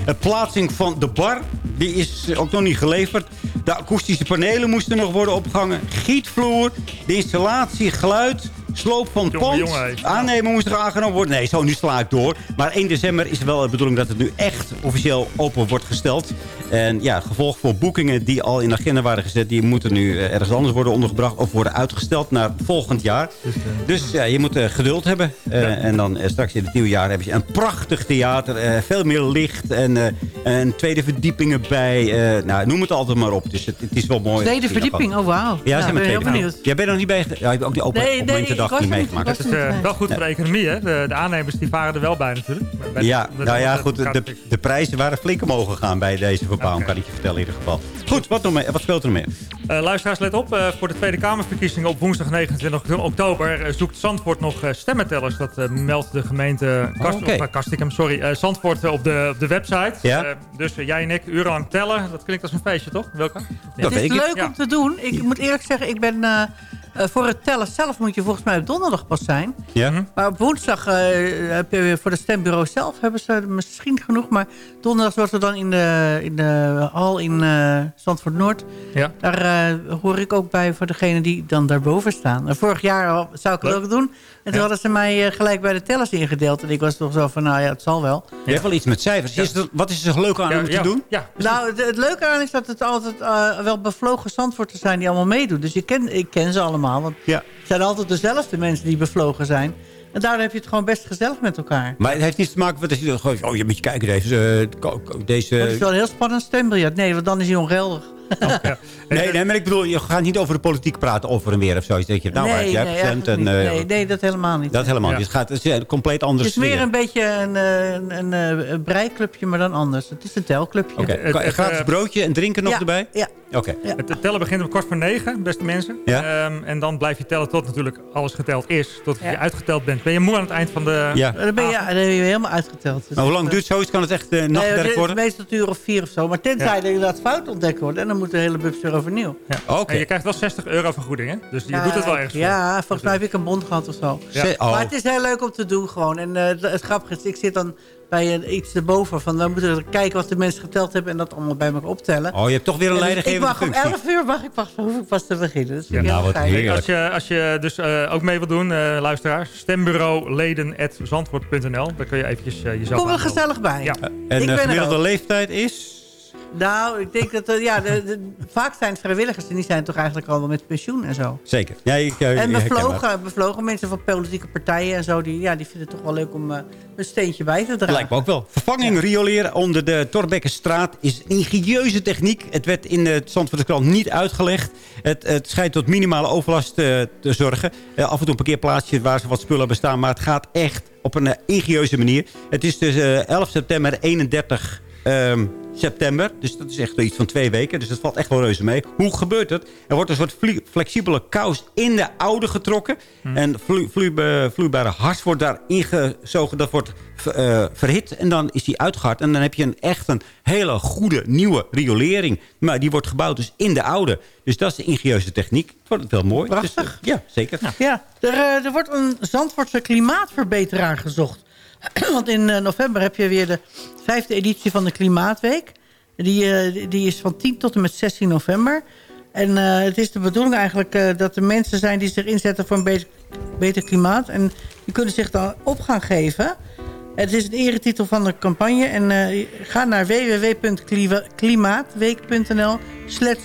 De plaatsing van de bar, die is ook nog niet geleverd. De akoestische panelen moesten nog worden opgehangen. Gietvloer, de installatie, geluid, sloop van Jongen, pand. jongen, hé. Aannemer moest er aangenomen worden. Nee, zo, nu sla ik door. Maar 1 december is wel de bedoeling dat het nu echt officieel open wordt gesteld. En ja, gevolg voor boekingen die al in de agenda waren gezet... die moeten nu eh, ergens anders worden ondergebracht... of worden uitgesteld naar volgend jaar. Dus ja, je moet eh, geduld hebben. Eh, En dan straks in het nieuwe jaar heb je een prachtig theater. eh, veel meer licht en, eh, en tweede verdiepingen bij. eh, nou, noem het altijd maar op. Dus het, het is wel mooi. Tweede verdieping, oh wauw. Ja, Nou, ben heel tweede. benieuwd. Jij bent er nog niet bij. Ja, je hebt ook die open Nee, nee, nee, ik dag niet meegemaakt. ik Het is eh, wel goed voor de economie, hè? De, de aannemers die varen er wel bij natuurlijk. Bij Ja, nou ja, goed. De, de prijzen waren flink omhoog gegaan bij deze verbouwing, kan ik je vertellen in ieder geval. Goed, wat, nog wat speelt er nog meer? Eh, luisteraars, let op. eh, voor de Tweede Kamerverkiezingen op woensdag 29 oktober... eh, zoekt Zandvoort nog eh, stemmentellers. Dat meldt de gemeente Kast, Oh, of, Kastikum, sorry, eh, Zandvoort op, de, op de website. Ja. Eh, dus jij en ik urenlang tellen. Dat klinkt als een feestje, toch, Wilka? Dat het is leuk Ja. om te doen. Ik moet eerlijk zeggen, ik ben... eh, eh, voor het tellen zelf moet je volgens mij op donderdag pas zijn. Ja? Maar op woensdag eh, heb je weer voor de stembureau zelf hebben ze misschien genoeg. Maar donderdag wordt er dan in de, in de hal in eh Zandvoort Noord. Ja. Daar eh, hoor ik ook bij voor degene die dan daarboven staan. En vorig jaar al- zou ik het ook doen. En toen hadden ze mij eh, gelijk bij de tellers ingedeeld. En ik was toch zo van, nou ja, het zal wel. Je hebt wel iets met cijfers. Is wat is er zo leuk aan Ja, om te ja, doen? Ja. Nou, het, het leuke aan is dat het altijd eh, wel bevlogen Zandvoorters zijn die allemaal meedoen. Dus ik ken, ik ken ze allemaal. Want Ja. het zijn altijd dezelfde mensen die bevlogen zijn. En daardoor heb je het gewoon best gezellig met elkaar. Maar het heeft niets te maken met... dat je gewoon, Oh, je moet je kijken, deze... eh, deze dat is wel een heel spannend stembiljet. Nee, want dan is hij ongeldig. nee, nee, maar ik bedoel, je gaat niet over de politiek praten over en weer of zoiets. Dat je, nou, jij nee, eigenlijk En, niet. eh, nee, nee, dat helemaal niet. Dat helemaal Ja. niet. Het, gaat, het is een compleet het anders is meer een beetje een, eh, een, een, eh, een breiklubje, maar dan anders. Het is een telclubje. Oké, Het- het, gratis broodje en drinken nog ja, erbij? Ja. Oké. Het tellen begint om kwart voor negen, beste mensen. Ja. Ehm, en dan blijf je tellen tot natuurlijk alles geteld is. Tot Ja. je uitgeteld bent. Ben je moe aan het eind van de... Ja. Dan ben je, ja, dan ben je helemaal uitgeteld. Dus Maar hoe lang duurt zoiets? Kan het echt eh, nachtwerk nee, het is worden? meestal een uur of vier of zo. Maar tenzij er inderdaad fout ontdekt wordt. En dan moet de hele bus overnieuw. Ja. En je krijgt wel 60 euro vergoeding, hè? Dus je Ja, doet het wel ergens voor. Ja, volgens mij heb ik een bond gehad of zo. Ja. Oh. Maar het is heel leuk om te doen gewoon. En eh, het, grappige is, ik zit dan bij een, iets erboven. Van, dan moeten we kijken wat de mensen geteld hebben... en dat allemaal bij elkaar optellen. Oh, je hebt toch weer een En dus leidinggevende Ik mag om functie. 11 uur mag ik pas, hoef ik pas te beginnen. Ik Ja, nou, wat heerlijk. Als je, als je dus eh, ook mee wilt doen, eh luisteraars, stembureauleden.zandvoort.nl. Daar kun je eventjes eh, jezelf Kom er gezellig bij. Ja. En Ik de gemiddelde leeftijd is... Nou, ik denk dat... ja, de, de- vaak zijn het vrijwilligers... en die zijn toch eigenlijk al wel met pensioen en zo. Zeker. Ja, ik, eh, En bevlogen, bevlogen mensen van politieke partijen en zo... die, ja, die vinden het toch wel leuk om eh, een steentje bij te dragen. Lijkt me ook wel. Vervanging rioleren onder de Torbekkenstraat is een ingenieuze techniek. Het werd in de Zandvoortse niet uitgelegd. Het, het schijnt tot minimale overlast eh, te zorgen. Af en toe een parkeerplaatsje waar ze wat spullen bestaan. Maar het gaat echt op een ingenieuze manier. Het is dus eh, 11 september en 31 ehm, september. Dus dat is echt iets van twee weken. Dus dat valt echt wel reuze mee. Hoe gebeurt het? Er wordt een soort flexibele kous in de oude getrokken. En vloe- vloeiba- vloeibare hars wordt daar ingezogen. Dat wordt eh, verhit en dan is die uitgehard. En dan heb je een, echt een hele goede nieuwe riolering. Maar die wordt gebouwd dus in de oude. Dus dat is de ingenieuze techniek. Het wordt wel mooi. Dus, eh, ja, zeker. Ja, er, eh, er wordt een Zandvoortse klimaatverbeteraar gezocht. Want in eh, november heb je weer de vijfde editie van de Klimaatweek. Die, eh, die is van 10 tot en met 16 november. En eh, het is de bedoeling eigenlijk dat er mensen zijn die zich inzetten voor een beter, beter klimaat. En die kunnen zich dan op gaan geven. Het is een eretitel van de campagne. En ga naar www.klimaatweek.nl slash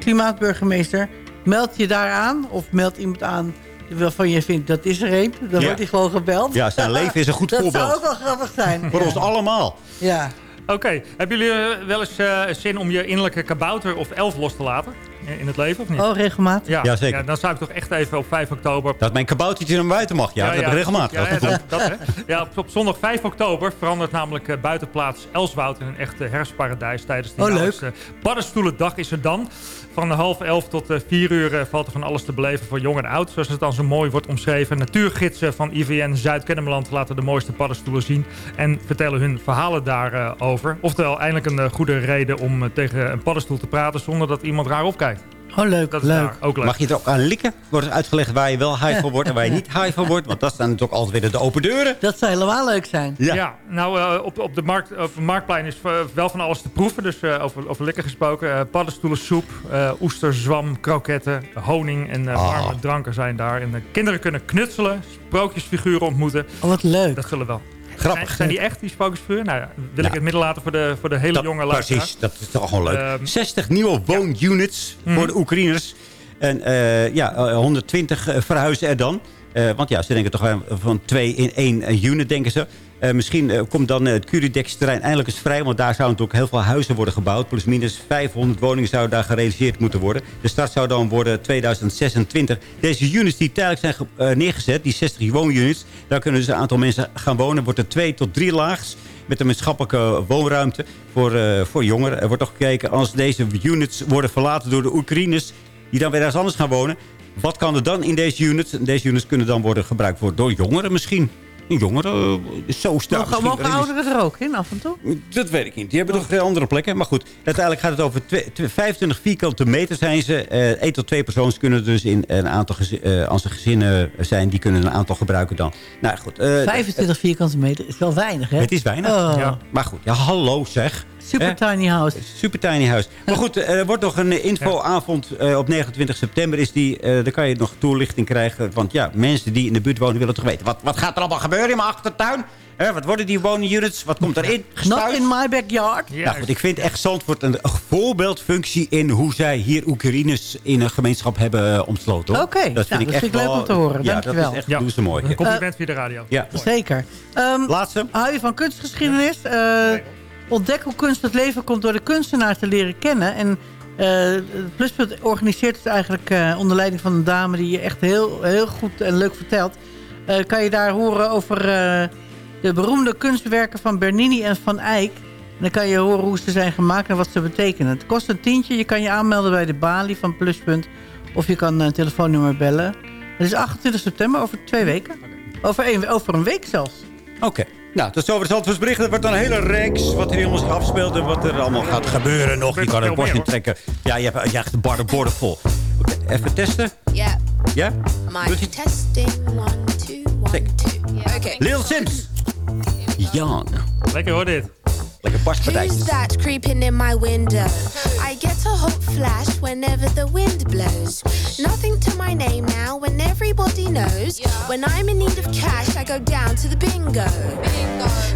klimaatburgemeester. Meld je daar aan of meld iemand aan waarvan je vindt dat is er een. Dan Ja. wordt hij gewoon gebeld. Ja, zijn leven is een goed dat voorbeeld. zou ook wel grappig zijn. Voor Ja. ons allemaal. Ja. Oké, hebben jullie eh, wel eens eh, zin om je innerlijke kabouter of elf los te laten? In het leven, of niet? Oh, regelmatig? Ja, Ja, zeker. Ja, dan zou ik toch echt even op 5 oktober... Dat mijn kaboutertje naar buiten mag. Ja, dat heb ik regelmatig. Ja, Dat ja, klopt. dat, dat, hè. ja op, op zondag 5 oktober verandert namelijk eh, buitenplaats Elswoud in een echt eh, herfstparadijs. Tijdens die Oh, leuk. paddenstoelendag is er dan. Van half elf tot eh, vier uur eh, valt er van alles te beleven voor jong en oud. Zoals het dan zo mooi wordt omschreven. Natuurgidsen van IVN Zuid-Kennemerland laten de mooiste paddenstoelen zien. En vertellen hun verhalen daarover. over. Oftewel, eindelijk een goede reden om tegen een paddenstoel te praten zonder dat iemand raar opkijkt. Oh, leuk. Dat is leuk. daar ook leuk. Mag je er ook aan likken? Wordt er uitgelegd waar je wel high van wordt en waar je niet high van wordt? Want dat zijn natuurlijk altijd weer de open deuren. Dat zou helemaal leuk zijn. Ja, nou eh, op, op, de markt, marktplein is wel van alles te proeven. Dus eh, over, over lekker gesproken. eh paddenstoelensoep, eh oester, zwam, kroketten, honing en Ah. warme dranken zijn daar. En de kinderen kunnen knutselen, sprookjesfiguren ontmoeten. Oh, wat leuk. Dat zullen wel. Grappig. Zijn, zijn die echt, die sprookjesfiguren? Nou ja, wil Ja. ik het midden laten voor de, voor de hele Dat- jonge luisteraar. Precies, dat is toch gewoon leuk. Ehm, 60 nieuwe woonunits Mhm. voor de Oekraïners. En eh, ja, eh, 120 eh, verhuizen er dan. Eh, want ja, ze denken toch van twee in één eh, unit, denken ze. Eh, misschien eh, komt dan eh, het Curidex-terrein eindelijk eens vrij. Want daar zouden natuurlijk heel veel huizen worden gebouwd. Plus minus 500 woningen zouden daar gerealiseerd moeten worden. De start zou dan worden 2026. Deze units die tijdelijk zijn ge- neergezet, die 60 woonunits... daar kunnen dus een aantal mensen gaan wonen. Wordt er twee tot drie laags met een maatschappelijke woonruimte voor, voor jongeren. Er wordt toch gekeken, als deze units worden verlaten door de Oekraïners... die dan weer ergens anders gaan wonen... wat kan er dan in deze units? Deze units kunnen dan worden gebruikt voor, door jongeren misschien. Jongeren, eh, zo sterk. Mogen, mogen ouderen er ook in af en toe? Dat weet ik niet. Die hebben toch geen andere plekken. Maar goed, uiteindelijk gaat het over twee- twee- 25 vierkante meter zijn ze. Eh 1 tot 2 persoons kunnen dus in een aantal eh, als er gezinnen zijn. Die kunnen een aantal gebruiken dan. Nou goed. eh, 25 vierkante meter is wel weinig, hè? Het is weinig. Oh. Ja. Maar goed, ja, hallo zeg. Super tiny house. Super tiny house. Maar goed, eh, er wordt nog een eh, infoavond eh, op 29 september. Is die, eh daar kan je nog toelichting krijgen. Want ja, mensen die in de buurt wonen willen toch weten. Wat, wat gaat er allemaal gebeuren in mijn achtertuin? Hè, wat worden die woningunits? Wat komt erin? Not Gespuit? in my backyard. Nou goed, ik vind echt Zandvoort een voorbeeldfunctie in hoe zij hier Oekraïners in een gemeenschap hebben eh, omsloten. hoor. Oké, nou, dat vind ik vind echt ik leuk wel- om te horen. Ja, Dankjewel. dat is echt, Ja. doen ze mooi. Een compliment via de radio. Ja. Zeker. Ehm, Laatste. hou je van kunstgeschiedenis? Eh, ontdek hoe kunst het leven komt door de kunstenaar te leren kennen. En eh, Pluspunt organiseert het eigenlijk eh, onder leiding van een dame... die je echt heel, heel goed en leuk vertelt. Eh, kan je daar horen over de beroemde kunstwerken van Bernini en Van Eyck. En dan kan je horen hoe ze zijn gemaakt en wat ze betekenen. Het kost een tientje. Je kan je aanmelden bij de balie van Pluspunt. Of je kan een telefoonnummer bellen. Het is 28 september, over twee weken. Over, een, over een week zelfs. Oké. Nou, tot zover het bericht. Het wordt dan een hele reeks wat er hier zich afspeelt... en wat er allemaal gaat gebeuren nog. Je kan het bordje trekken. Ja, je hebt, je hebt de borden, borden vol. Even testen. Yeah. Ja? My testing one, two, one, two. Lil Sims. Jan. Lekker hoor dit. Lekker paspartijtjes. Who's that creeping in my window? I get a hot flash whenever the wind blows. Nothing to my name now when everybody knows. When I'm in need of cash, I go down to the bingo.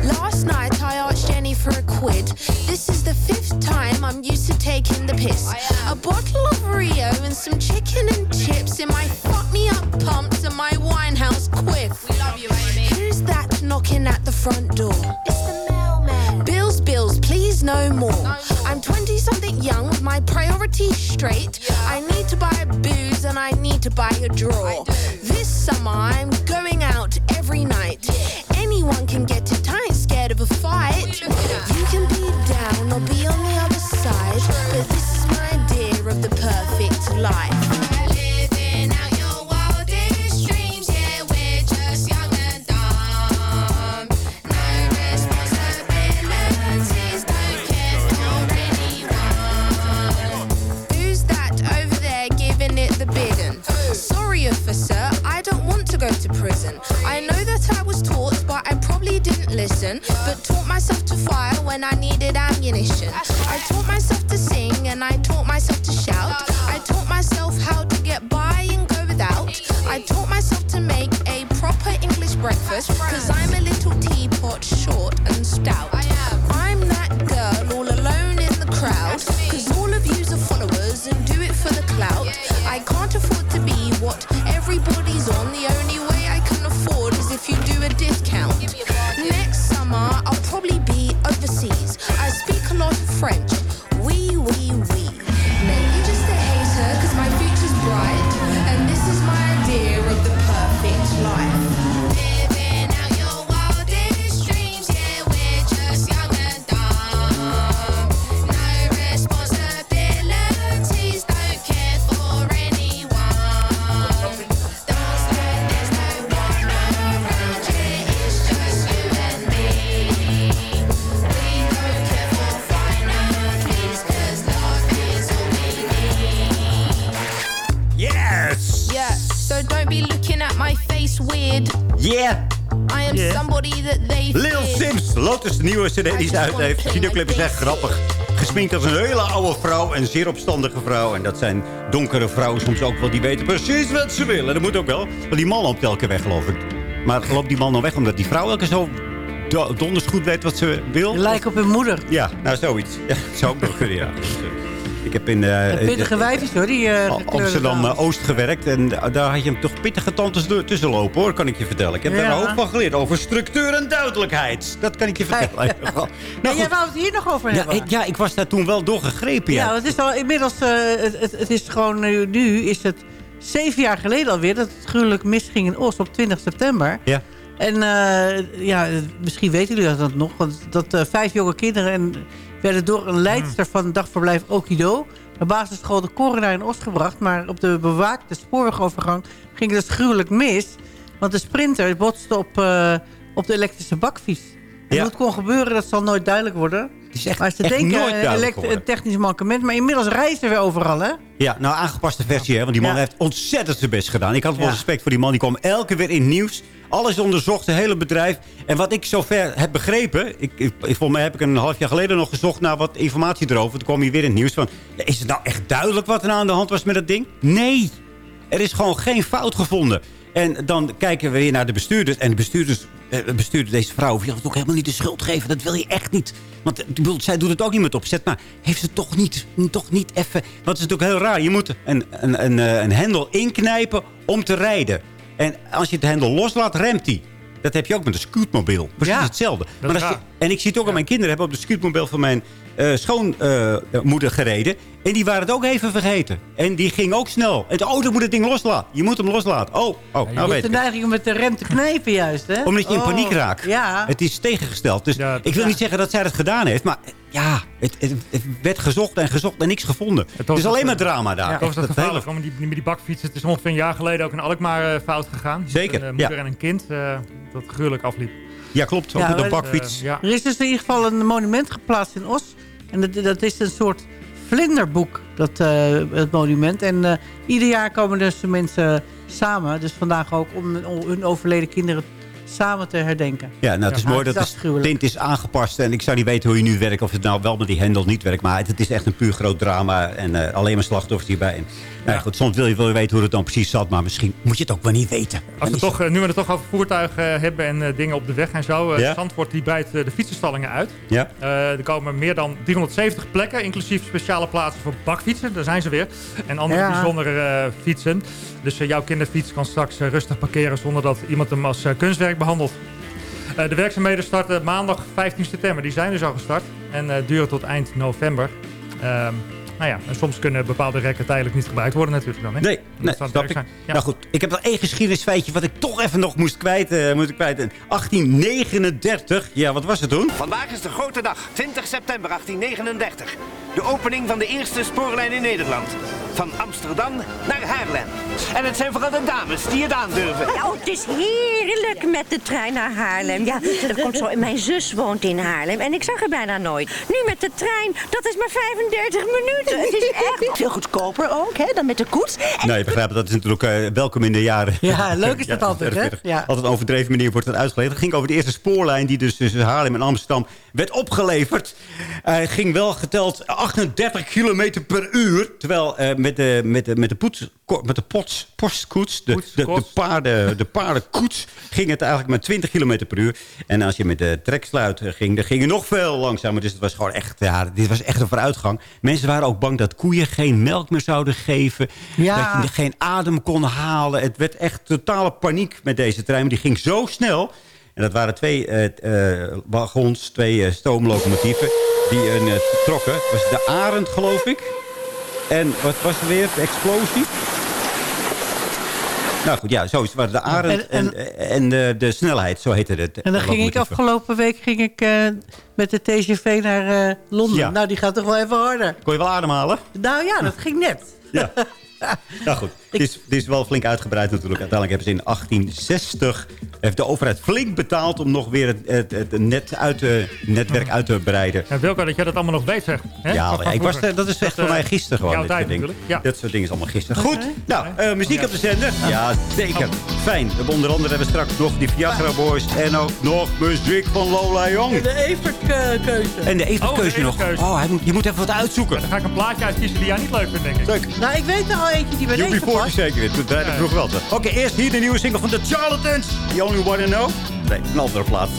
Last night I asked Jenny for a quid. This is the fifth time I'm used to taking the piss. A bottle of Rio and some chicken and chips in my fuck me up pumps and my winehouse quiff. We love you, Amy. Who's that knocking at the front door? It's the mailman. Bills, please no more. I'm 20 something young with my priorities straight. I need to buy a booze and I need to buy a draw. This summer I'm going out every night. Anyone can get cd die ze uit heeft. De videoclip is echt grappig. Gesminkt als een hele oude vrouw. Een zeer opstandige vrouw. En dat zijn donkere vrouwen soms ook wel. Die weten precies wat ze willen. Dat moet ook wel. Want die man loopt elke weg, geloof ik. Maar loopt die man dan weg omdat die vrouw elke zo do- donders goed weet wat ze wil? Lijkt op hun moeder. Ja, nou zoiets. Ja, zou ook nog kunnen, ja. Ik heb in... Een pittige eh, wijfjes hoor, die eh, Amsterdam-Oost gewerkt. En da- daar had je hem toch pittige tantes tussen lopen, hoor, kan ik je vertellen. Ik heb daar Ja. een hoop van geleerd. Over structuur en duidelijkheid. Dat kan ik je vertellen. Nou, Ja, jij wou het hier nog over ja, hebben. ik, ja, ik was daar toen wel doorgegrepen, ja. Ja, het is al inmiddels, het, het, het is gewoon, nu, nu is het zeven jaar geleden alweer dat het gruwelijk misging in Os op 20 september. Ja. En ja, misschien weten jullie dat nog, want dat vijf jonge kinderen en, werden door een leidster van het dagverblijf Okido, de basisschool de Corona in Os gebracht. Maar op de bewaakte spoorwegovergang ging het dus gruwelijk mis. Want de sprinter botste op, eh, op de elektrische bakfiets. En Ja. hoe het kon gebeuren, dat zal nooit duidelijk worden. is echt, maar ze echt denken een, een technisch mankement. Maar inmiddels ze weer overal, hè? Ja, nou, aangepaste versie, hè. Want die man Ja. heeft ontzettend zijn best gedaan. Ik had wel Ja. respect voor die man. Die kwam elke keer weer in nieuws. Alles onderzocht, het hele bedrijf. En wat ik zover heb begrepen... Ik, ik, volgens mij heb ik een half jaar geleden nog gezocht... naar wat informatie erover. Toen kwam hij weer in het nieuws van... Is het nou echt duidelijk wat er aan de hand was met dat ding? Nee! Er is gewoon geen fout gevonden. En dan kijken we weer naar de bestuurders. En de bestuurders, eh, de bestuurder, deze vrouw, wil het ook helemaal niet de schuld geven. Dat wil je echt niet. Want zij doet het ook niet met opzet. Maar heeft ze toch niet, toch niet even... Want het is natuurlijk heel raar. Je moet een, een, een, eh, een hendel inknijpen om te rijden. En als je het hendel loslaat, remt hij. Dat heb je ook met een scootmobiel. Precies Ja, hetzelfde. Maar als je- en ik zie het ook aan mijn kinderen. hebben op de scootmobiel van mijn eh, schoonmoeder gereden. En die waren het ook even vergeten. En die ging ook snel. En oh, dan moet het ding loslaten. Je moet hem loslaten. Oh, oh nou Je weet hebt de neiging om met de rem te knijpen juist, hè? Omdat je in Oh, paniek raakt. Ja. Het is tegengesteld. Dus Ja, ik wil ja. niet zeggen dat zij dat gedaan heeft. Maar ja, het, het, het werd gezocht en gezocht en niks gevonden. Het, is alleen maar drama daar. Ja, was dat gevaarlijk, hele- die, met die bakfiets. Het is ongeveer een jaar geleden ook in Alkmaar eh, fout gegaan. Zeker, Een eh, moeder ja. en een kind eh, dat gruwelijk afliep. Ja, klopt. Ook met een maar- bakfiets. ja. Er is dus in ieder geval een monument geplaatst in Os. En dat, dat is een soort vlinderboek, dat, eh, het monument. En eh, ieder jaar komen dus de mensen samen. Dus vandaag ook om hun- overleden kinderen samen te herdenken. Ja, nou, het is Ja, mooi dat de tint is aangepast. En ik zou niet weten hoe je nu werkt. Of het nou wel met die hendel niet werkt. Maar het, het is echt een puur groot drama. En eh, alleen maar slachtoffers hierbij. Nou, goed, soms wil je wel weten hoe het dan precies zat. Maar misschien moet je het ook wel niet weten. Als we toch, eh, nu we het toch over voertuigen eh, hebben en eh, dingen op de weg en zo. eh Ja? Zandvoort die breidt de fietsenstallingen uit. Ja. Eh, er komen meer dan 370 plekken, inclusief speciale plaatsen voor bakfietsen. Daar zijn ze weer. En andere Ja. bijzondere eh, fietsen. Dus jouw kinderfiets kan straks rustig parkeren zonder dat iemand hem als kunstwerk behandelt. Eh, de werkzaamheden starten maandag 15 september. Die zijn dus al gestart. En eh, duren tot eind november. Ehm, nou ja, en soms kunnen bepaalde rekken tijdelijk niet gebruikt worden natuurlijk dan. Hè? Nee, Dat nee snap het ik. zijn. Ja. Nou goed, ik heb nog één geschiedenisfeitje wat ik toch even nog moest kwijt. eh, moet ik kwijt. In 1839, ja, wat was het toen? Vandaag is de grote dag, 20 september 1839. De opening van de eerste spoorlijn in Nederland. Van Amsterdam naar Haarlem. En het zijn vooral de dames die het aandurven. Ja, oh, het is heerlijk met de trein naar Haarlem. Ja, dat komt zo. Mijn zus woont in Haarlem en ik zag haar bijna nooit. Nu met de trein, dat is maar 35 minuten. Het is echt veel goedkoper ook, hè, dan met de koets. Nou, je begrijpt, dat is natuurlijk eh, welkom in de jaren. Ja, leuk is dat altijd, hè? 40. Ja. Altijd een overdreven manier wordt het uitgelegd. Het ging over de eerste spoorlijn die dus tussen Haarlem en Amsterdam werd opgeleverd. Hij ging wel geteld 38 kilometer per uur. Terwijl eh, met de, met de, met de, poets, met de pots, postkoets, de, de, de, paarden, de paardenkoets, ging het eigenlijk met 20 kilometer per uur. En als je met de treksluit eh, ging, dan ging je nog veel langzamer. Dus het was gewoon echt, ja, dit was echt een vooruitgang. Mensen waren ook bang dat koeien geen melk meer zouden geven. Ja. Dat je geen adem kon halen. Het werd echt totale paniek met deze trein. Maar die ging zo snel. En dat waren twee eh, eh, wagons, twee eh, stoomlocomotieven. Die een, trokken. Was de Arend, geloof ik. En wat was er weer? De explosie? Nou goed, ja, zo is het. waren de Arend en, En- en, de, de snelheid, zo heette het. En dan ging ik afgelopen week ging ik, met de TGV naar Londen. Ja. Nou, die gaat toch wel even harder. Kon je wel ademhalen? Nou ja, dat ging net. Ja. Nou goed, het is, het is wel flink uitgebreid natuurlijk. Uiteindelijk hebben ze in 1860... heeft de overheid flink betaald om nog weer het, het, het net uit, te- netwerk uit te breiden. Ja, Wilco, dat jij dat allemaal nog weet, zeg. Hè? Ja, ik was, dat is echt voor eh, mij gisteren gewoon. jouw dit tijd soort dingen. natuurlijk. Ja. Dat soort dingen is allemaal gisteren. Goed, nou, eh, muziek op de zender. Ja, zeker. Fijn. We onder andere hebben we straks nog die Viagra Boys... en ook nog muziek van Lola Jong. De Evert-keuze. En de Oh, Everkeuze de nog. Oh, je moet even wat uitzoeken. Dan ga ik een plaatje uitkiezen die jij niet leuk vindt, denk ik. Leuk. Nou, ik weet er al eentje die bij deze UB40 past. zeker weer. Toen draaide ik vroeg wel. te. Oké, eerst hier de nieuwe single van The Charlatans. The Only One I Know. Nee, een andere plaats.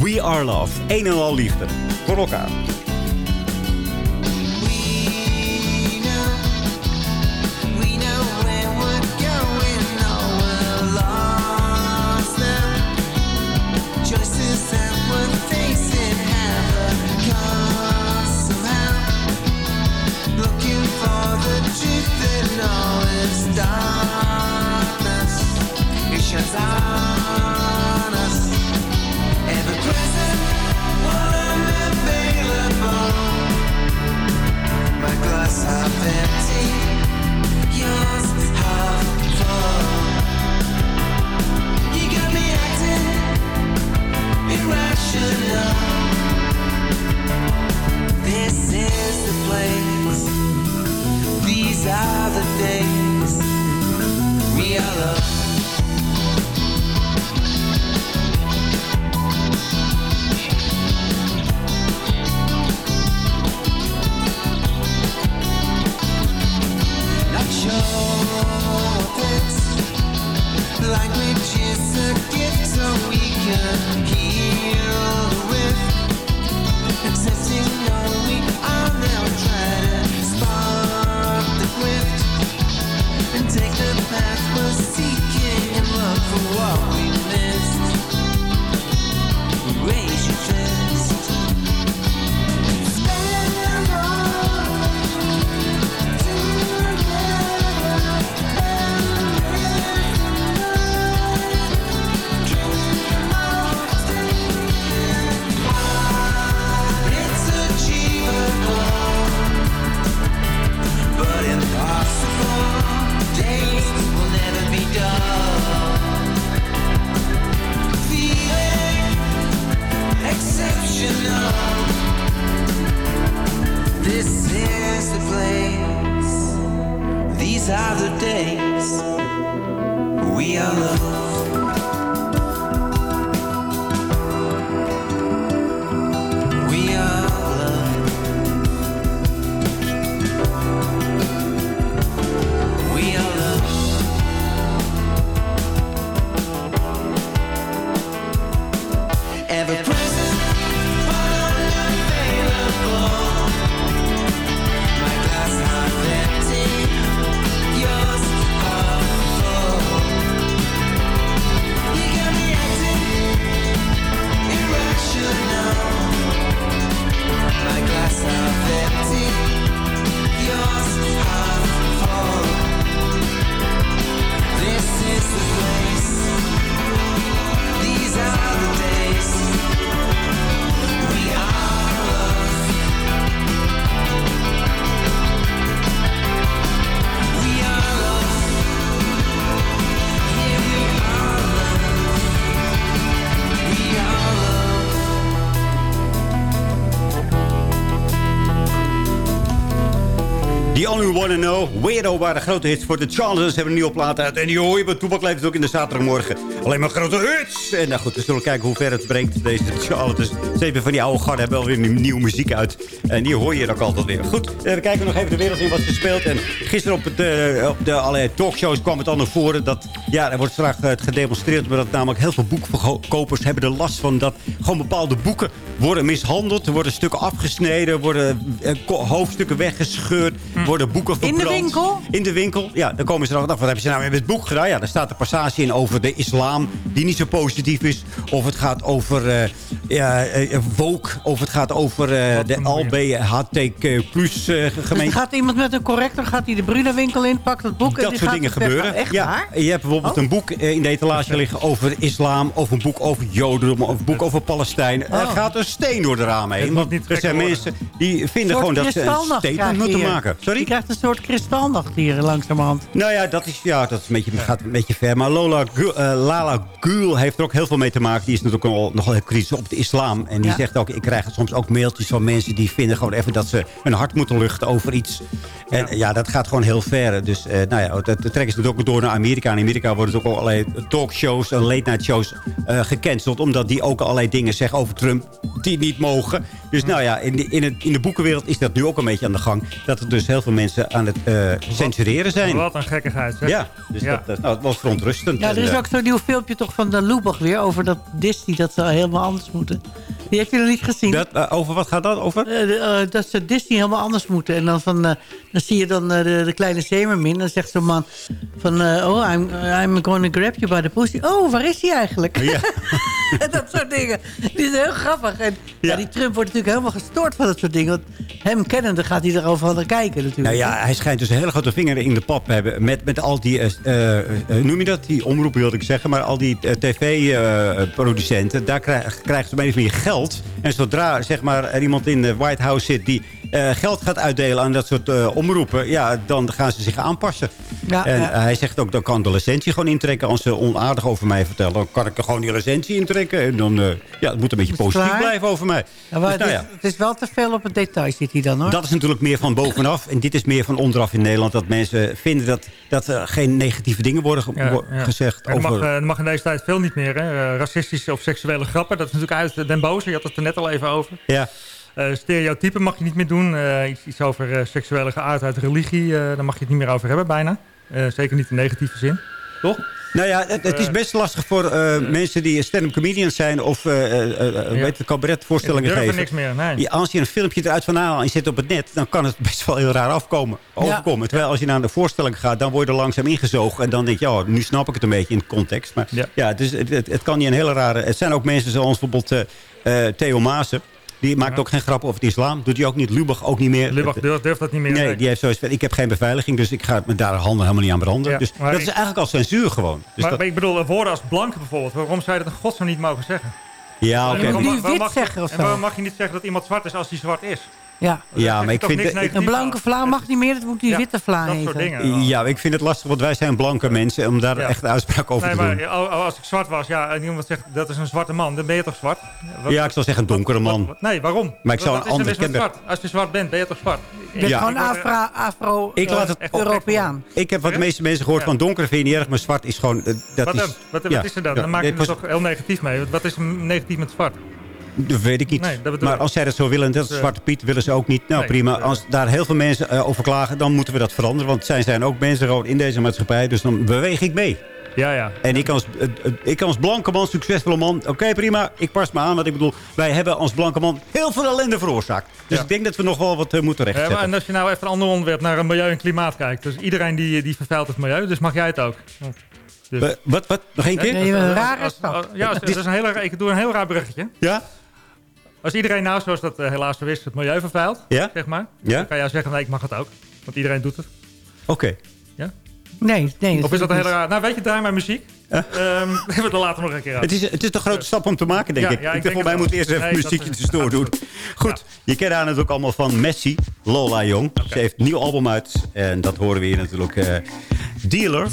We Are Love. Een en al liefde. Voor elkaar. Weirdo waren grote hits voor de Charlesons. Hebben een nieuwe plaat uit. En die hoor je bij Toepak ook in de zaterdagmorgen. Alleen maar grote hits. En nou goed, we zullen kijken hoe ver het brengt. Deze Charlesons. Zeven van die oude garden hebben wel weer nieuwe muziek uit. En die hoor je ook altijd weer. Goed, eh, we kijken nog even de wereld in wat ze speelt. En gisteren op, het, eh, op de allerlei talkshows kwam het al naar voren. Dat, ja, er wordt straks eh, gedemonstreerd. Maar dat namelijk heel veel boekverkopers hebben er last van. Dat gewoon bepaalde boeken worden mishandeld. Er worden stukken afgesneden. Worden eh, hoofdstukken weggescheurd. Worden boeken In de verbrand. winkel? In de winkel, ja. Dan komen ze erachter. Wat hebben ze nou met het boek gedaan? Ja, daar staat een passage in over de islam. Die niet zo positief is. Of het gaat over eh ja, eh, woke. Of het gaat over eh, de LBHTQ plus eh, Dus gemeente. gaat iemand met een corrector, gaat hij de Bruna-winkel in, pakt het boek... en Dat die soort gaat dingen gebeuren. weghalen. Echt ja, waar? je hebt bijvoorbeeld Oh. een boek eh, in de etalage liggen over islam. Of een boek over jodendom. Of een boek over Palestijn. Er Oh. gaat een steen door de ramen heen. Want er zijn worden. mensen die vinden gewoon dat ze een statement je moeten hier. maken. Sorry? Je krijgt een soort kristalnacht hier langzamerhand. Nou ja, dat, is, ja, dat is een beetje, gaat een beetje ver. Maar Lola eh, Lala Gul heeft er ook heel veel mee te maken. Die is natuurlijk al, nogal heel kritisch op de islam. En die Ja. zegt ook, ik krijg soms ook mailtjes van mensen... die vinden gewoon even dat ze hun hart moeten luchten over iets. En ja, dat gaat gewoon heel ver. Dus eh, nou ja, dat, dat trekken ze het ook door naar Amerika. In Amerika worden het ook al allerlei talkshows en late night shows eh, gecanceld. Omdat die ook allerlei dingen zeggen over Trump die niet mogen. Dus nou ja, in de, in, het, in de boekenwereld is dat nu ook een beetje aan de gang. Dat er dus heel veel mensen aan het eh, censureren zijn. Wat een gekkigheid, zeg. Ja, dus Ja. Dat, dat, nou, het was verontrustend. Ja, er is ook zo'n nieuw filmpje toch van de Lubach weer... over dat Disney, dat ze helemaal anders moeten. Die heb je nog niet gezien? dat, eh, over wat gaat dat? Over? Eh, eh, dat ze Disney helemaal anders moeten. En dan, van, dan zie je dan de, de kleine Zemermin. Dan zegt zo'n man van... oh, I'm, I'm going to grab you by the pussy. Oh, waar is hij eigenlijk? Ja. dat soort dingen. Die is heel grappig. En ja. die Trump wordt natuurlijk helemaal gestoord van dat soort dingen. Want hem kennende gaat hij er overal naar kijken natuurlijk. Nou ja, hij schijnt dus een hele grote vinger in de pap te hebben. Met, met al die, noem je dat? Die omroepen wilde ik zeggen. Maar al die tv-producenten. daar krijg- krijgen ze op een manier geld. En zodra zeg maar, er iemand in de White House zit die eh, geld gaat uitdelen aan dat soort eh, omroepen. Ja, dan gaan ze zich aanpassen. Ja, en ja. hij zegt ook, dan kan de licentie gewoon intrekken. Als ze onaardig over mij vertellen, dan kan ik er gewoon die licentie intrekken. En dan, eh, ja, het moet een beetje positief klaar? blijven over mij. Ja, maar Dus, nou het, ja. is, het is wel te veel op het detail zit hij dan hoor. Dat is natuurlijk meer van bovenaf. En dit is meer van onderaf in Nederland. Dat mensen vinden dat, dat er geen negatieve dingen worden ge- Ja, gezegd. Dat, mag, over... eh, dat mag in deze tijd veel niet meer. Hè? Eh, racistische of seksuele grappen. Dat is natuurlijk uit Den Boze. Je had het er net al even over. ja. Eh, stereotypen mag je niet meer doen. Eh, iets, iets over eh, seksuele geaardheid, religie. eh, daar mag je het niet meer over hebben bijna. Eh, zeker niet in negatieve zin. Toch? Nou ja, het, het is best lastig voor eh, mensen die stand-up comedians zijn... of eh eh, eh, weet je, cabaretvoorstellingen geven. niks meer, nee. Als je een filmpje eruit van haalt en je zit op het net... dan kan het best wel heel raar afkomen, overkomen. Terwijl als je naar de voorstelling gaat... dan word je er langzaam ingezogen. En dan denk je, ja, nu snap ik het een beetje in de context. Maar ja, dus het, het, het kan niet een hele rare... Het zijn ook mensen zoals bijvoorbeeld Theo Maassen... Die maakt ook geen grappen over het islam. Doet hij ook niet. Lubach ook niet meer. Lubach durft, durft dat niet meer. Nee, nee. die heeft zoiets van, ik heb geen beveiliging, dus ik ga met daar handen helemaal niet aan branden. Ja, dus maar dat ik- is eigenlijk al censuur gewoon. Dus maar, dat, maar ik bedoel, woorden als blank bijvoorbeeld. Waarom zou je dat in godsnaam niet mogen zeggen? ja, oké. En waarom- nu waarom wit mag je- zeggen of En zo? waarom mag je niet zeggen dat iemand zwart is als hij zwart is? Ja, Ja, maar ik vind... het- een blanke vla mag niet meer, dat moet die witte vla dat soort heten. dingen. Ja, ik vind het lastig, want wij zijn blanke mensen... om daar Ja. echt uitspraak over Nee, te doen. maar oh, oh, als ik zwart was, ja, en iemand zegt dat is een zwarte man, dan ben je toch zwart? Wat- Ja, ik zou zeggen een donkere man. wat- nee, waarom? Maar ik zou een ander kenmerk-? Als je zwart bent, ben je toch zwart? Je bent Ja. gewoon Ik word- Afro, Afro Ik laat het- Europeaan. Ik heb wat de meeste mensen gehoord Ja. van donker vind je niet erg, maar zwart is gewoon... eh, dat Wat, is, dan? wat, is er dan? Dan maak je er toch heel negatief mee. Wat is negatief met zwart? Dat weet ik niet. Nee, dat bedoel maar als zij dat zo willen, dat Dus, is eh, Zwarte Piet willen ze ook niet. Nou nee, prima, als daar heel veel mensen eh, over klagen... dan moeten we dat veranderen. Want zij zijn ook mensen gewoon in deze maatschappij. Dus dan beweeg ik mee. Ja, ja. En ik als, eh, eh, ik als blanke man, succesvolle man... oké prima, ik pas me aan. Want ik bedoel, wij hebben als blanke man heel veel ellende veroorzaakt. Dus Ja. ik denk dat we nog wel wat moeten Ja, rechtzetten. maar en als je nou even een ander onderwerp naar een milieu en klimaat kijkt. Dus iedereen die, die vervuilt het milieu, dus mag jij het ook. Dus- Wa- wat, wat? Nog één keer? Nee, een rare stap. Ja, dat is een heel, raar- ik doe een heel raar bruggetje. Ja? Als iedereen nou, zoals dat eh, helaas zo is, het milieu vervuilt, Ja? zeg maar. Ja? Dan kan jij zeggen, nee, ik mag het ook. Want iedereen doet het. Oké. Nee, nee. Of is dat een hele raar... Nou, weet je, draai maar muziek. Ehm we hebben er later nog een keer over. Het is, het is een grote stap om te maken, denk Ja, ik. ja, ik ik denk voor mij moet eerst even Nee, muziekje tussendoor doen. Goed, je kent haar natuurlijk allemaal van Messi, Lola Jong. Ze heeft een nieuw album uit. En dat horen we hier natuurlijk. eh, Dealer.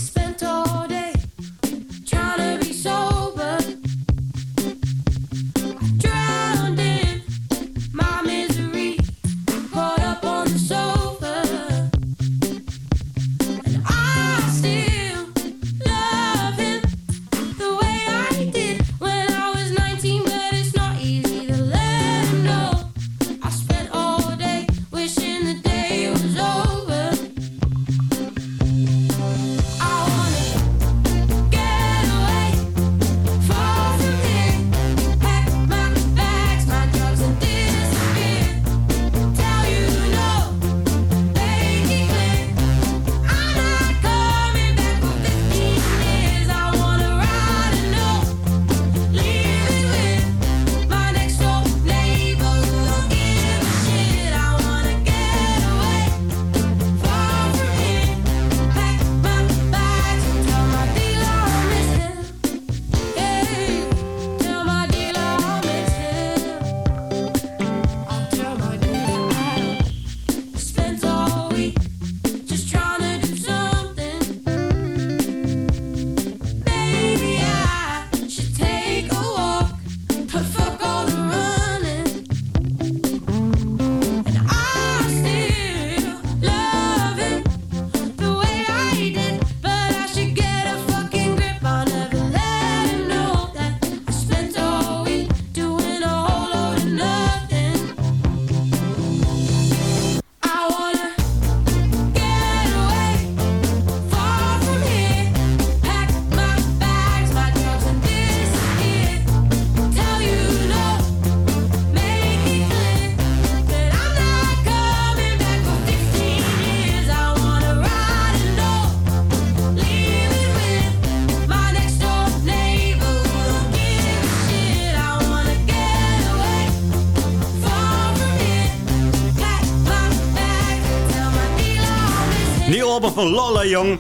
Van Lola Jong.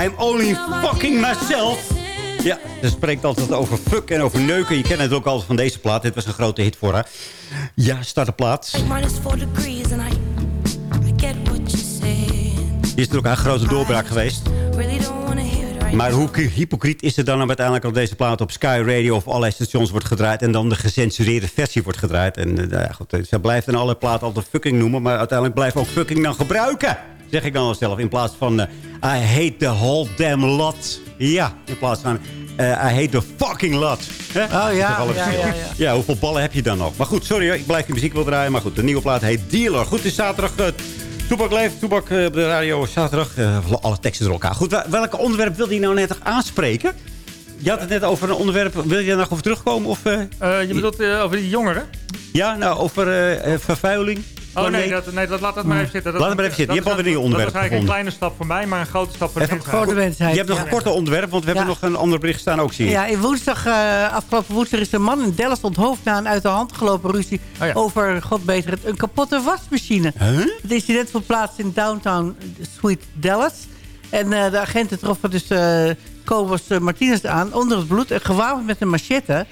I'm only fucking myself. Ja, ze spreekt altijd over fuck en over neuken. Je kent het ook altijd van deze plaat. Dit was een grote hit voor haar. Ja, start de plaat. Die is natuurlijk haar grote doorbraak geweest. Maar hoe hypocriet is het dan uiteindelijk dat deze plaat op Sky Radio of allerlei stations wordt gedraaid... en dan de gecensureerde versie wordt gedraaid? En eh, ja, goed, ze blijft in alle platen altijd fucking noemen... maar uiteindelijk blijft ook fucking dan gebruiken. Zeg ik dan wel zelf. In plaats van eh, I hate the whole damn lot. Ja, in plaats van eh, I hate the fucking lot. Hè? Oh ja, ja, ja, ja. Ja, hoeveel ballen heb je dan nog? Maar goed, sorry ik blijf je muziek wel draaien. Maar goed, de nieuwe plaat heet Dealer. Goed, het is zaterdag... eh, Toebak leeft, Toebak op de radio zaterdag. eh, alle teksten door elkaar. Goed, welk onderwerp wilde je nou net aanspreken? Je had het net over een onderwerp. Wil je daar nog over terugkomen? Of, eh, Eh, je bedoelt over die jongeren? ja, nou, over eh, eh, vervuiling? Oh nee, dat, nee dat, laat dat maar even zitten. Dat, Laat het maar even zitten. Je dat hebt is alweer een nieuw Dat onderwerp is eigenlijk een kleine stap voor mij, maar een grote stap voor de Even mensheid. Voor de mensheid. Je hebt nog een korte onderwerp, want we hebben nog een ander bericht staan ook, zie je. Ja, in woensdag, eh, afgelopen woensdag is een man in Dallas onthoofd na een uit de hand gelopen ruzie Oh ja. over, god beter het, een kapotte wasmachine. Het incident vond plaats in downtown Sweet Dallas. En eh, de agenten troffen dus eh Cobos Martinez aan onder het bloed en gewapend met een machette.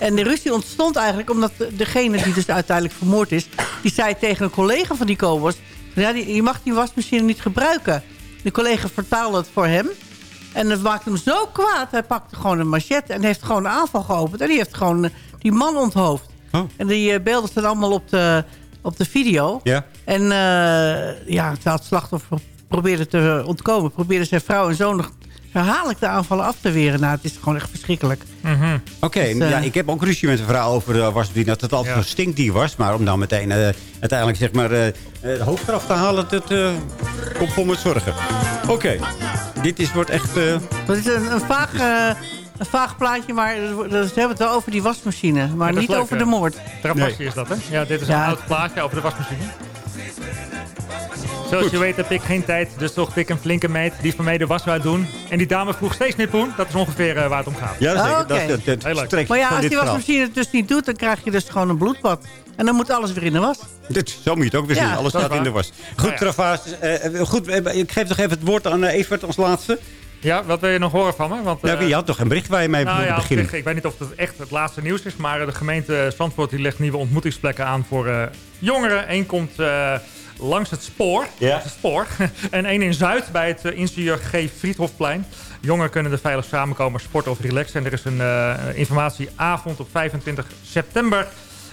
En de ruzie ontstond eigenlijk omdat de- degene die dus uiteindelijk vermoord is... die zei tegen een collega van die Kobos... Ja, die, je mag die wasmachine niet gebruiken. De collega vertaalde het voor hem. En het maakte hem zo kwaad. Hij pakte gewoon een machette en heeft gewoon een aanval geopend. En die heeft gewoon eh, die man onthoofd. Oh. En die eh, beelden staan allemaal op de, op de video. Ja. En eh, ja, het slachtoffer probeerde te ontkomen... probeerde zijn vrouw en zoon herhaaldelijk de aanvallen af te weren. Nou, het is gewoon echt verschrikkelijk. Oké, Dus, eh, ja, ik heb ook ruzie met een vrouw over de wasmachine. Dat het altijd Ja. zo'n stinkdier was. Maar om dan meteen eh, uiteindelijk zeg maar, eh eh, de hoofd eraf te halen... dat eh, komt vol met zorgen. Oké, dit is, wordt echt... eh, Het is een, een, vaag, eh, een vaag plaatje, maar ze hebben het wel over die wasmachine. Maar dat niet leuk, over de moord. Trapasje is dat, hè? Ja, dit is Ja. een oud plaatje over de wasmachine. Zoals je weet heb ik geen tijd, dus toch ik een flinke meid die van mij de was wou doen. En die dame vroeg steeds meer poen. Dat is ongeveer eh, waar het om gaat. ja, dat is Oh, zeker. Dat, dat, dat Heel Maar ja, als die wasmachine het dus niet doet, dan krijg je dus gewoon een bloedbad. En dan moet alles weer in de was. Dit, zo moet je het ook weer Ja, zien. Alles dat is staat in de was. Goed, ja. Travaas. eh, goed, eh, ik geef nog even het woord aan Evert als laatste. Ja, wat wil je nog horen van me? Want, Ja, eh, je had toch een bericht waar je mee nou wilde ja, beginnen? zich, ik weet niet of het echt het laatste nieuws is, maar de gemeente Zandvoort die legt nieuwe ontmoetingsplekken aan voor eh, jongeren. Eén komt eh, langs het spoor, Ja. langs het spoor. en één in Zuid bij het eh, ingenieur G. Friedhofplein. Jongeren kunnen er veilig samenkomen, sporten of relaxen. En er is een eh, informatieavond op 25 september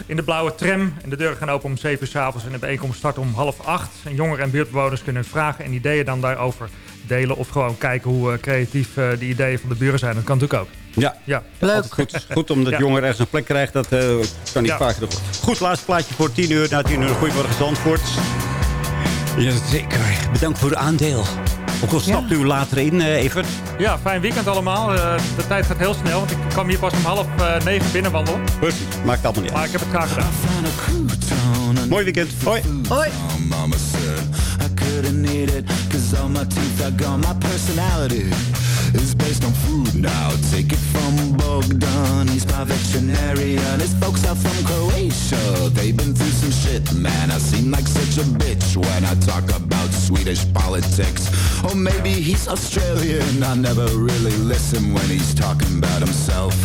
in de blauwe tram. En de deuren gaan open om 7 uur s avonds en de bijeenkomst start om half 8. En jongeren en buurtbewoners kunnen vragen en ideeën dan daarover delen. Of gewoon kijken hoe eh, creatief eh, de ideeën van de buren zijn. Dat kan natuurlijk ook. Ja, Ja. Altijd goed, goed omdat Ja. jongeren ergens een plek krijgt. Dat eh, kan niet Ja. vaak genoeg. Goed, laatste plaatje voor 10 uur. Na 10 uur, goedemorgen Zandvoort. Jazeker. Bedankt voor uw aandeel. Hoeveel stapt u later in, eh, Evert? Ja, fijn weekend allemaal. Eh, de tijd gaat heel snel, want ik kwam hier pas om half eh, negen binnenwandelen. Precies, maakt allemaal niet Maar uit. ik heb het graag gedaan. Mooi weekend. Hoi. Hoi. Couldn't eat it Cause all my teeth are gone My personality. Is based on food now. Take it from Bogdan He's my veterinarian. His folks are from Croatia. They've been through some shit Man, I seem like such a bitch When I talk about Swedish politics. Or maybe he's Australian. I never really listen when he's talking about himself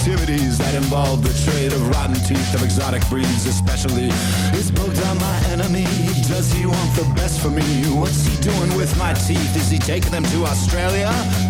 activities that involve the trade of rotten teeth of exotic breeds, especially. Is Bogdan my enemy? Does he want the best for me? What's he doing with my teeth? Is he taking them to Australia?